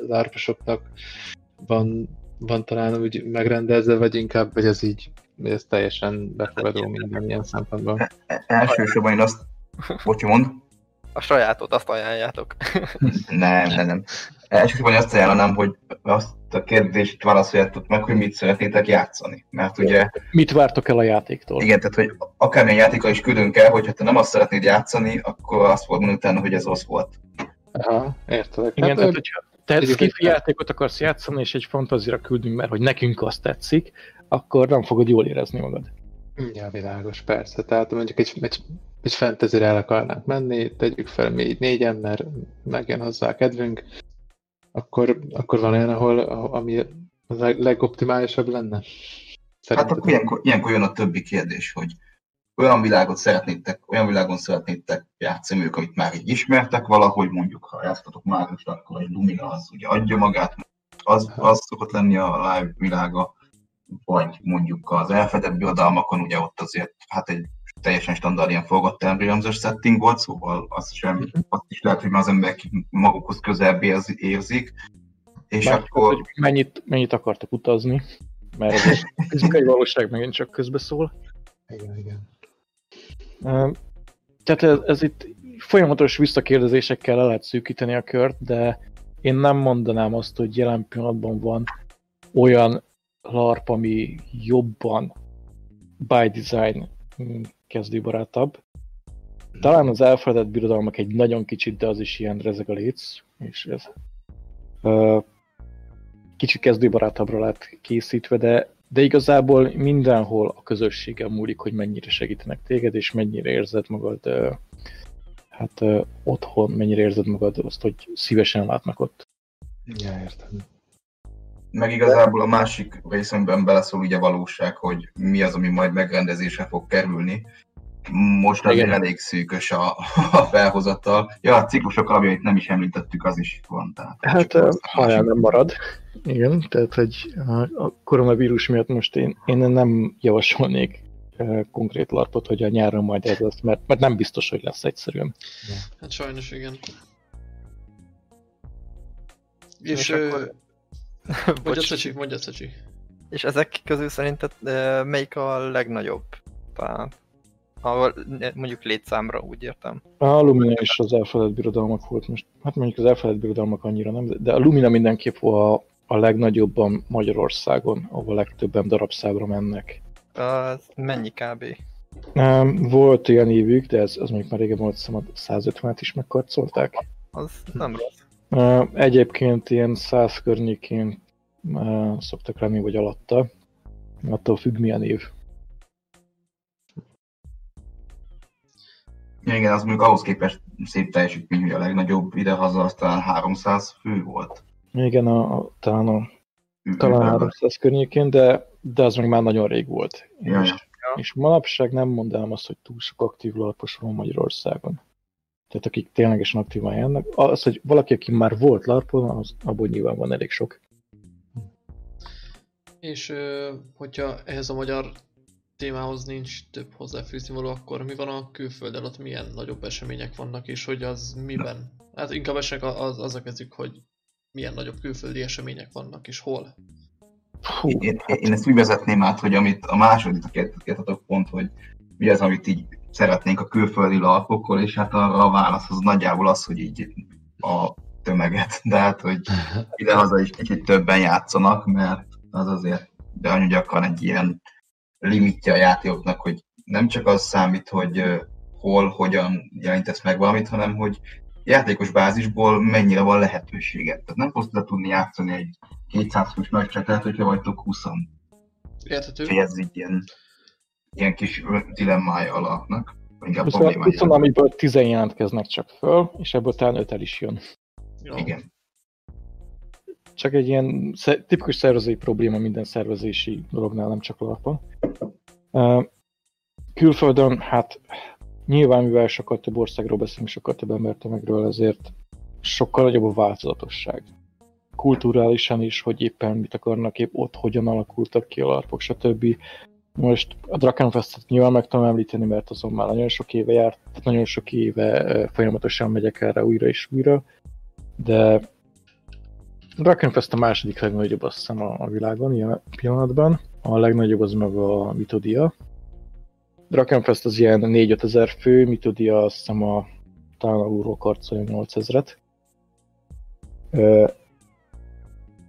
larposoknak van, van talán úgy megrendezve, vagy inkább, vagy ez így, vagy ez teljesen befogadó minden ilyen szempontból. Elsősorban én azt, bocsi mond, A sajátot azt ajánljátok. nem, nem, nem. Elsősorban azt ajánlanám, hogy azt a kérdést válaszoljátok meg, hogy mit szeretnétek játszani. Mert ugye mit vártok el a játéktól? Igen, tehát hogy akármilyen játékkal is küldünk el, hogyha te nem azt szeretnéd játszani, akkor azt fogod mondani utána, hogy ez rossz volt. Aha, értelek. Igen, hát, tehát hogyha te skifi játékot akarsz játszani, és egy fantazira küldünk, mert hogy nekünk azt tetszik, akkor nem fogod jól érezni magad. Ja, világos, persze. Tehát mondjuk egy, egy, egy fantasy el akarnánk menni, tegyük fel mi így négyen, mert megjön hozzá a kedvünk, akkor, akkor van olyan, ahol, ami a leg, legoptimálisabb lenne? Hát Szerinted? akkor ilyenkor, ilyenkor jön a többi kérdés, hogy olyan világot szeretnétek, olyan világon szeretnétek játszani ők, amit már így ismertek valahogy, mondjuk ha játszottatok mágust, akkor egy Lumina az ugye adja magát, az, az szokott lenni a live világa, vagy mondjuk az elfedett birodalmakon, ugye ott azért hát egy teljesen standard ilyen Forgotten realms setting volt, szóval azt sem, azt is lehet, hogy már az emberek magukhoz közelebb érzi, érzik, és Már akkor hogy mennyit, mennyit akartak utazni, mert az a fizikai valóság megint csak közbeszól. Igen, igen. Tehát ez, ez itt folyamatos visszakérdezésekkel le lehet szűkíteni a kört, de én nem mondanám azt, hogy jelen pillanatban van olyan LARP, ami jobban by design mm, kezdőbarátabb. Talán az elfeledett birodalmak egy nagyon kicsit, de az is ilyen rezeg a léc, és ez ö, kicsit kezdőbarátabbra lett készítve, de, de igazából mindenhol a közösségen múlik, hogy mennyire segítenek téged, és mennyire érzed magad ö, hát ö, otthon, mennyire érzed magad azt, hogy szívesen látnak ott. Ja, értem. Meg igazából a másik részemben beleszól ugye a valóság, hogy mi az, ami majd megrendezésre fog kerülni. Most azért Igen. elég szűkös a, a felhozattal. Ja, a ciklusok, amit nem is említettük, az is van. Tehát Hát csak ö, azt a ha el másik- nem marad. Igen, tehát hogy a koronavírus miatt most én, én nem javasolnék konkrét larpot, hogy a nyáron majd ez lesz, mert, mert nem biztos, hogy lesz egyszerűen. Hát sajnos igen. És, és akkor... mondja Szecsi, mondja Szecsi. És ezek közül szerinted melyik a legnagyobb? Talán ahol mondjuk létszámra úgy értem. A Lumina és az elfeledett birodalmak volt most. Hát mondjuk az elfeledett birodalmak annyira nem, de a Lumina mindenképp a, a legnagyobban Magyarországon, ahol a legtöbben darabszámra mennek. Az mennyi kb? Volt ilyen évük, de ez, az mondjuk már régen volt, szóval 150-et is megkarcolták. Az nem rossz. Egyébként ilyen 100 környékén szoktak lenni, vagy alatta. Attól függ milyen év. Ja, igen, az mondjuk ahhoz képest szép teljesítmény, hogy a legnagyobb idehaza aztán 300 fő volt. Igen, a, a, talán, a, talán 300 környékén, de, de az meg már nagyon rég volt. Ja, és, és manapság nem mondanám azt, hogy túl sok aktív larpos van Magyarországon. Tehát akik ténylegesen aktívan jönnek. Az, hogy valaki, aki már volt larpon, az abból nyilván van elég sok. És hogyha ehhez a magyar témához nincs több hozzáfűzni való, akkor mi van a külföldön, ott milyen nagyobb események vannak, és hogy az miben? Hát inkább esek az, az a kezdjük, hogy milyen nagyobb külföldi események vannak, és hol. Hú, én, én ezt úgy vezetném át, hogy amit a második kérdetetek pont, hogy mi az, amit így szeretnénk a külföldi lapokkal, és hát a, a válasz az nagyjából az, hogy így a tömeget, de hát, hogy idehaza is kicsit többen játszanak, mert az azért, de anyu gyakran egy ilyen limitje a játékoknak, hogy nem csak az számít, hogy hol, hogyan jelentesz meg valamit, hanem hogy játékos bázisból mennyire van lehetőséget. Tehát nem fogsz le tudni játszani egy 200 fős nagy csatet, hogyha vagytok 20 Érthető. Ez így ilyen, ilyen kis dilemmája alapnak. Inkább 20, 20 amiből 10 jelentkeznek csak föl, és ebből talán 5 el is jön. Jó. Igen csak egy ilyen tipikus szervezői probléma minden szervezési dolognál, nem csak alapon. Külföldön, hát nyilván, mivel sokkal több országról beszélünk, sokkal több embertömegről, ezért sokkal nagyobb a változatosság. Kulturálisan is, hogy éppen mit akarnak, épp ott hogyan alakultak ki a larpok, stb. Most a Drakenfestet nyilván meg tudom említeni, mert azon már nagyon sok éve járt, nagyon sok éve folyamatosan megyek erre újra és újra, de Drakenfest a második legnagyobb azt hiszem a, a világon ilyen pillanatban. A legnagyobb az meg a Mitodia. Drakenfest az ilyen 4-5 ezer fő, Mitodia azt hiszem a talán alulról karcolja 8 ezeret.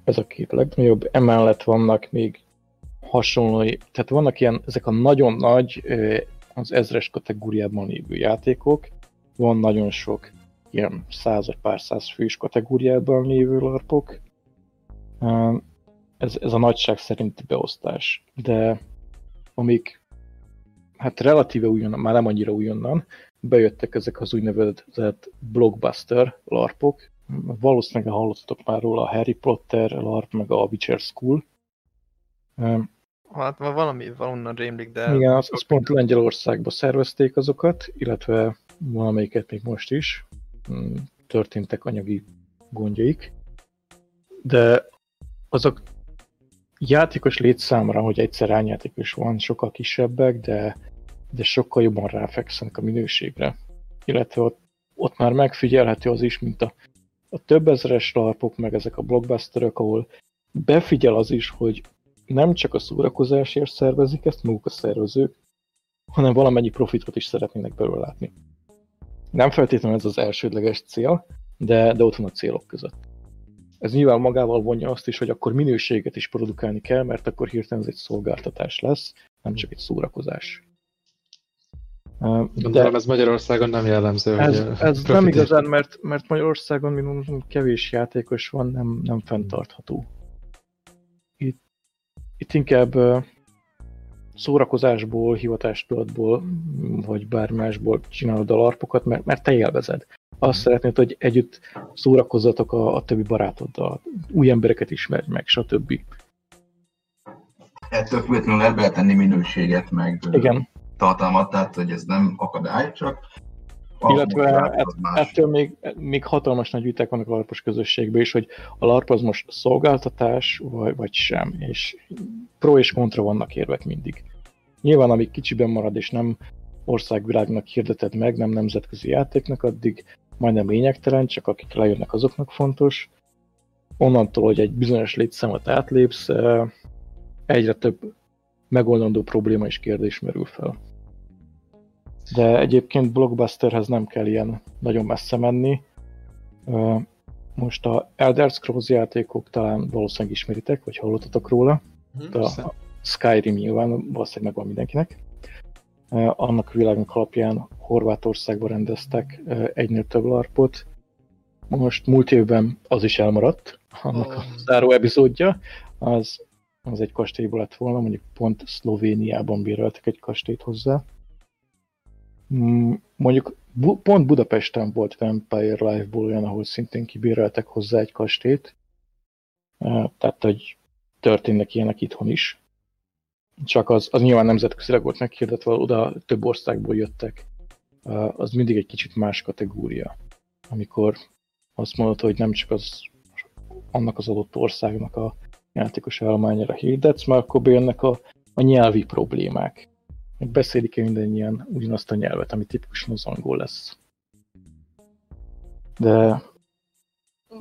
Ez a két legnagyobb. Emellett vannak még hasonló, tehát vannak ilyen, ezek a nagyon nagy, az ezres kategóriában lévő játékok, van nagyon sok ilyen száz vagy pár száz fős kategóriában lévő larpok. Ez, ez a nagyság szerinti beosztás. De amik hát relatíve újonnan, már nem annyira újonnan, bejöttek ezek az úgynevezett blockbuster larpok. Valószínűleg hallottatok már róla a Harry Potter larp, meg a Witcher School. Hát már valami valonnan rémlik, de... Igen, az, az pont Lengyelországban szervezték azokat, illetve valamelyiket még most is. Mm, történtek anyagi gondjaik, de azok játékos létszámra, hogy egyszer ányjátékos van, sokkal kisebbek, de, de sokkal jobban ráfekszenek a minőségre. Illetve ott, ott már megfigyelhető az is, mint a, a több ezeres larpok, meg ezek a blockbusterök, ahol befigyel az is, hogy nem csak a szórakozásért szervezik ezt maguk a szervezők, hanem valamennyi profitot is szeretnének belőle látni. Nem feltétlenül ez az elsődleges cél, de, de ott van a célok között. Ez nyilván magával vonja azt is, hogy akkor minőséget is produkálni kell, mert akkor hirtelen ez egy szolgáltatás lesz, nem csak egy szórakozás. De ez Magyarországon nem jellemző. Ez, ez nem igazán, mert, mert Magyarországon minimum kevés játékos van, nem, nem fenntartható. Itt, inkább szórakozásból, hivatástudatból, vagy bármásból csinálod a larpokat, mert, mert te élvezed. Azt szeretnéd, hogy együtt szórakozzatok a, a többi barátoddal, új embereket ismerj meg, stb. Ettől függetlenül lehet tenni minőséget, meg Igen. tartalmat, tehát hogy ez nem akadály, csak Illetve ettől még, még hatalmas nagy viták vannak a larpos közösségben is, hogy a larp az most szolgáltatás, vagy, vagy sem, és pro és kontra vannak érvek mindig. Nyilván, amíg kicsiben marad, és nem országvilágnak hirdeted meg, nem nemzetközi játéknak, addig majdnem lényegtelen, csak akik lejönnek, azoknak fontos. Onnantól, hogy egy bizonyos létszámot átlépsz, egyre több megoldandó probléma és kérdés merül fel. De egyébként Blockbusterhez nem kell ilyen nagyon messze menni. Most a Elder Scrolls játékok talán valószínűleg ismeritek, vagy hallottatok róla. Hmm, a Skyrim nyilván valószínűleg megvan mindenkinek. Annak a világnak alapján Horvátországban rendeztek egynél több larpot. Most múlt évben az is elmaradt, annak oh. a záró epizódja. Az, az egy kastélyból lett volna, mondjuk pont Szlovéniában béreltek egy kastélyt hozzá. Mm, mondjuk pont Budapesten volt Vampire Life-ból olyan, ahol szintén kibéreltek hozzá egy kastélyt. Tehát, hogy történnek ilyenek itthon is. Csak az, az nyilván nemzetközileg volt meghirdetve, oda több országból jöttek. Az mindig egy kicsit más kategória. Amikor azt mondod, hogy nem csak az annak az adott országnak a játékos állományára hirdetsz, mert akkor bejönnek a, a nyelvi problémák beszélik-e mindannyian ugyanazt a nyelvet, ami tipikusan az angol lesz. De,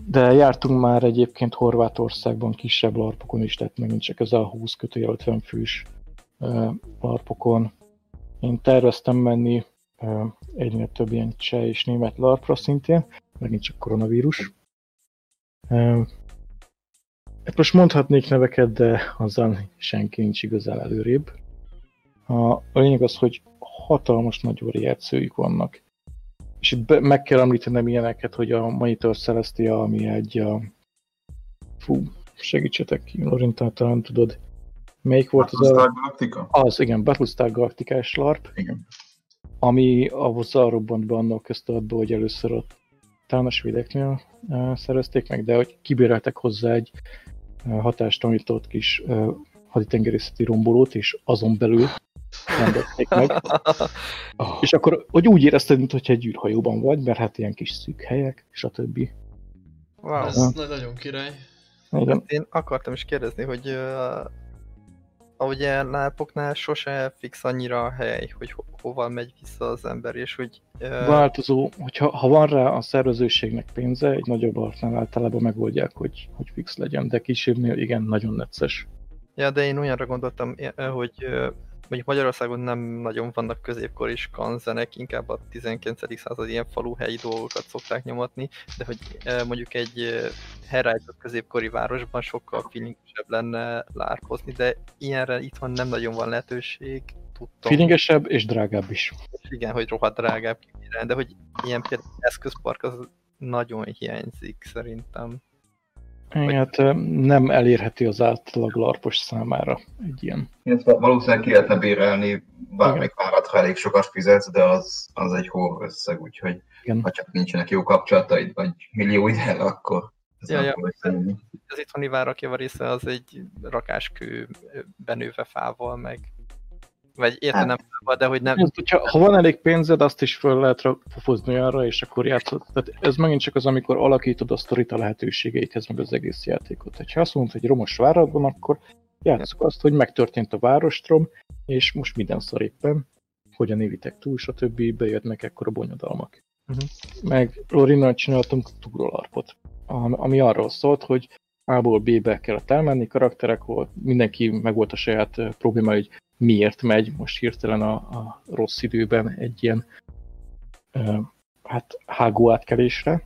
de jártunk már egyébként Horvátországban kisebb larpokon is, tehát megint csak a 20 kötőjel 50 fős uh, larpokon. Én terveztem menni uh, egynél több ilyen cseh és német larpra szintén, megint csak koronavírus. Uh, most mondhatnék neveket, de azzal senki nincs igazán előrébb. A, a lényeg az, hogy hatalmas nagy játszőik vannak. És be, meg kell említenem ilyeneket, hogy a Monitor Celestia, ami egy a... Fú, segítsetek ki, Lorintán talán tudod. Melyik volt az a... Galactica? Az, igen, Battlestar Galactica-s LARP. Igen. Ami ahhoz robbant be annak köztudatba, hogy először a talán a svédeknél uh, szerezték meg, de hogy kibéreltek hozzá egy uh, hatástanított kis uh, haditengerészeti rombolót, és azon belül rendezték meg. Oh. És akkor, hogy úgy érezted, mintha egy űrhajóban vagy, mert hát ilyen kis szűk helyek, stb. Wow. Ez ja. nagyon király. Igen. Én akartam is kérdezni, hogy uh, ahogy ilyen lápoknál sose fix annyira a hely, hogy ho hova megy vissza az ember, és hogy... Uh... Változó, hogyha ha van rá a szervezőségnek pénze, egy nagyobb artnál általában megoldják, hogy, hogy fix legyen, de kisebbnél igen, nagyon necces. Ja, de én olyanra gondoltam, hogy mondjuk Magyarországon nem nagyon vannak középkori skanzenek, inkább a 19. század ilyen faluhelyi dolgokat szokták nyomatni, de hogy mondjuk egy helyreállított középkori városban sokkal feelingesebb lenne lárpozni, de ilyenre itthon nem nagyon van lehetőség, tudtam. Feelingesebb és drágább is. Igen, hogy rohadt drágább, de hogy ilyen például eszközpark az nagyon hiányzik szerintem. Hát nem elérheti az átlag larpos számára egy ilyen. Illetve valószínűleg ki lehetne bérelni bármelyik várat, ha elég sokat fizetsz, de az, az egy hó összeg, úgyhogy Igen. ha csak nincsenek jó kapcsolataid, vagy millió ide, akkor ez ja, ja. Az itthoni várak része az egy rakáskő benőve fával, meg vagy értem hát. nem, de hogy nem... Ez, hogyha, ha van elég pénzed, azt is föl lehet fofozni arra, és akkor játszod. Tehát ez megint csak az, amikor alakítod a sztorit a lehetőségeidhez, meg az egész játékot. Ha azt mondod, hogy romos várad van, akkor játszok azt, hogy megtörtént a várostrom, és most minden szar éppen, hogyan évitek túl, stb. bejönnek ekkor a bonyodalmak. Uh-huh. Meg Lorinnal csináltunk túrolarpot, ami arról szólt, hogy A-ból B-be kellett elmenni, karakterek volt, mindenki meg volt a saját probléma, hogy miért megy most hirtelen a, a rossz időben egy ilyen uh, hát hágó átkelésre.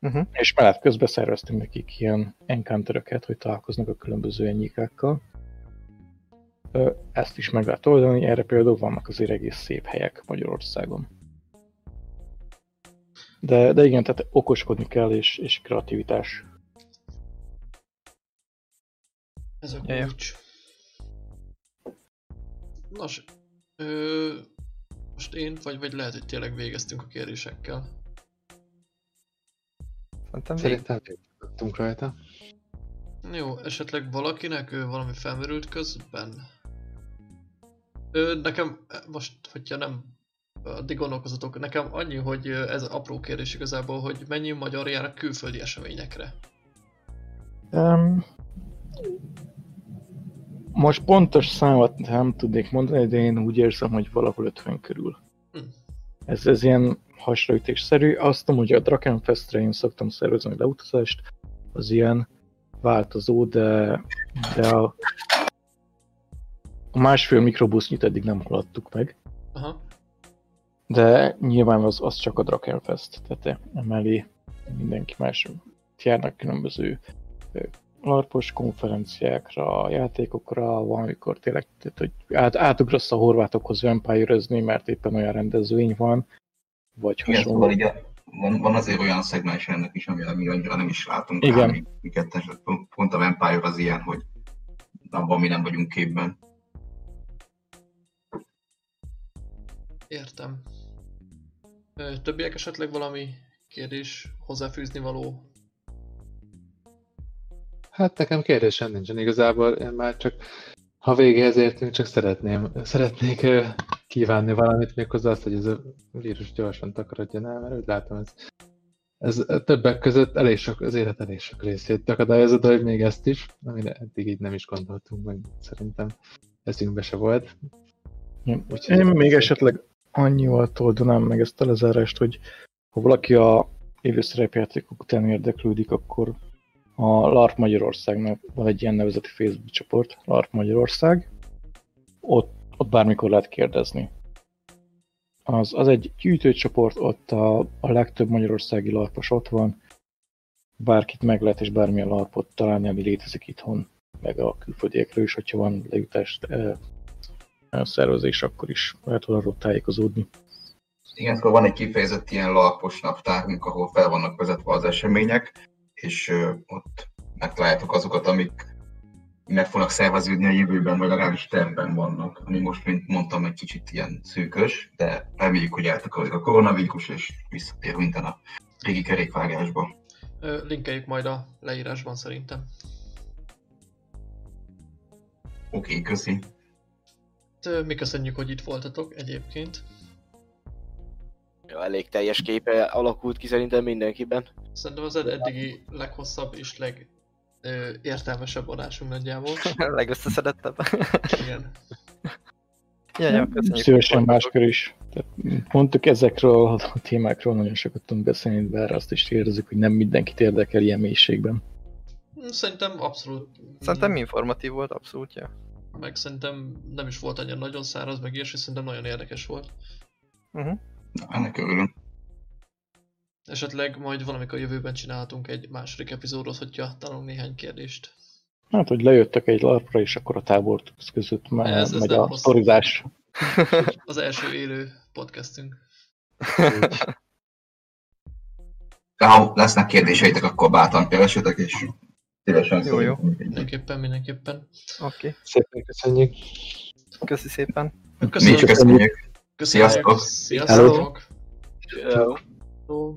Uh-huh. És mellett közben szerveztünk nekik ilyen encounteröket, hogy találkoznak a különböző enyékákkal. Uh, ezt is meg lehet oldani, erre például vannak azért egész szép helyek Magyarországon. De, de igen, tehát okoskodni kell, és, és kreativitás. Ez a kulcs. Nos, ö, most én, vagy, vagy lehet, hogy tényleg végeztünk a kérdésekkel. Szerintem Szerintem végeztünk rajta. Jó, esetleg valakinek ő valami felmerült közben? Ö, nekem most, hogyha nem addig gondolkozatok. Nekem annyi, hogy ez apró kérdés igazából, hogy mennyi magyar jár külföldi eseményekre? Um, most pontos számot nem tudnék mondani, de én úgy érzem, hogy valahol 50 körül. Hm. Ez, ez ilyen hasraütésszerű. Azt tudom, hogy a Drakenfestre én szoktam szervezni leutazást, az ilyen változó, de, de a, a másfél mikrobusznyit eddig nem haladtuk meg. Aha. De nyilván az, az csak a Drakenfest, tehát emeli mindenki más járnak különböző larpos konferenciákra, játékokra, valamikor tényleg, tehát, hogy át, átugrasz a horvátokhoz vampire mert éppen olyan rendezvény van, vagy Igen, hasonló. Szóval ugye van, van azért olyan szegmens ennek is, ami, ami annyira nem is látunk Igen. Rá, mi, mi pont a Vampire az ilyen, hogy abban mi nem vagyunk képben. Értem. Többiek esetleg valami kérdés, hozzáfűzni való? Hát nekem kérdésem nincsen igazából, én már csak ha végéhez értünk, csak szeretném, szeretnék kívánni valamit, méghozzá azt, hogy ez a vírus gyorsan takarodjon el, mert úgy látom, ez, ez többek között elég sok, az élet elég sok részét akadályozza, de hogy még ezt is, amire eddig így nem is gondoltunk, meg szerintem eszünkbe se volt. Úgyhogy Én még esetleg annyival toldanám meg ezt a lezárást, hogy ha valaki a élőszerepjátékok után érdeklődik, akkor a LARP Magyarországnak van egy ilyen nevezeti Facebook csoport, LARP Magyarország, ott, ott bármikor lehet kérdezni. Az, az egy gyűjtőcsoport, ott a, a legtöbb magyarországi larpos ott van, bárkit meg lehet és bármilyen larpot találni, ami létezik itthon, meg a külföldiekről is, hogyha van lejutást e, e, szervezés, akkor is lehet arról tájékozódni. Igen, akkor van egy kifejezett ilyen larpos naptárunk, ahol fel vannak vezetve az események, és ott megtaláljátok azokat, amik meg fognak szerveződni a jövőben, vagy legalábbis tervben vannak, ami most, mint mondtam, egy kicsit ilyen szűkös, de reméljük, hogy eltakarik a koronavírus, és visszatér minden a régi kerékvágásba. Linkeljük majd a leírásban szerintem. Oké, okay, köszi. Mi köszönjük, hogy itt voltatok egyébként. Ja, elég teljes képe alakult ki szerintem mindenkiben. Szerintem az eddigi leghosszabb és leg ö, értelmesebb adásunk nagyjából. Legösszeszedettebb. Igen. Ja, ja, köszönjük. Szívesen máskor is. Mondtuk ezekről a témákról nagyon sokat tudunk beszélni, bár azt is érezzük, hogy nem mindenkit érdekel ilyen mélységben. Szerintem abszolút. Szerintem informatív volt, abszolút, ja. Meg szerintem nem is volt annyira nagyon száraz, meg ilyesmi, szerintem nagyon érdekes volt. Uh-huh. Na, ennek örülöm. Esetleg majd valamikor a jövőben csinálhatunk egy második epizódot, hogyha találunk néhány kérdést. Hát, hogy lejöttek egy larpra, és akkor a tábor között már ez, ez megy a sztorizás. Az első élő podcastünk. ha lesznek kérdéseitek, akkor bátran keresetek, és szívesen Jó, jó. Mindenképpen, mindenképpen. Oké. Okay. Szépen köszönjük. Köszi szépen. Köszönjük. Mi is köszönjük. Köszönjük. Sziasztok. Sziasztok. Sziasztok. Hello.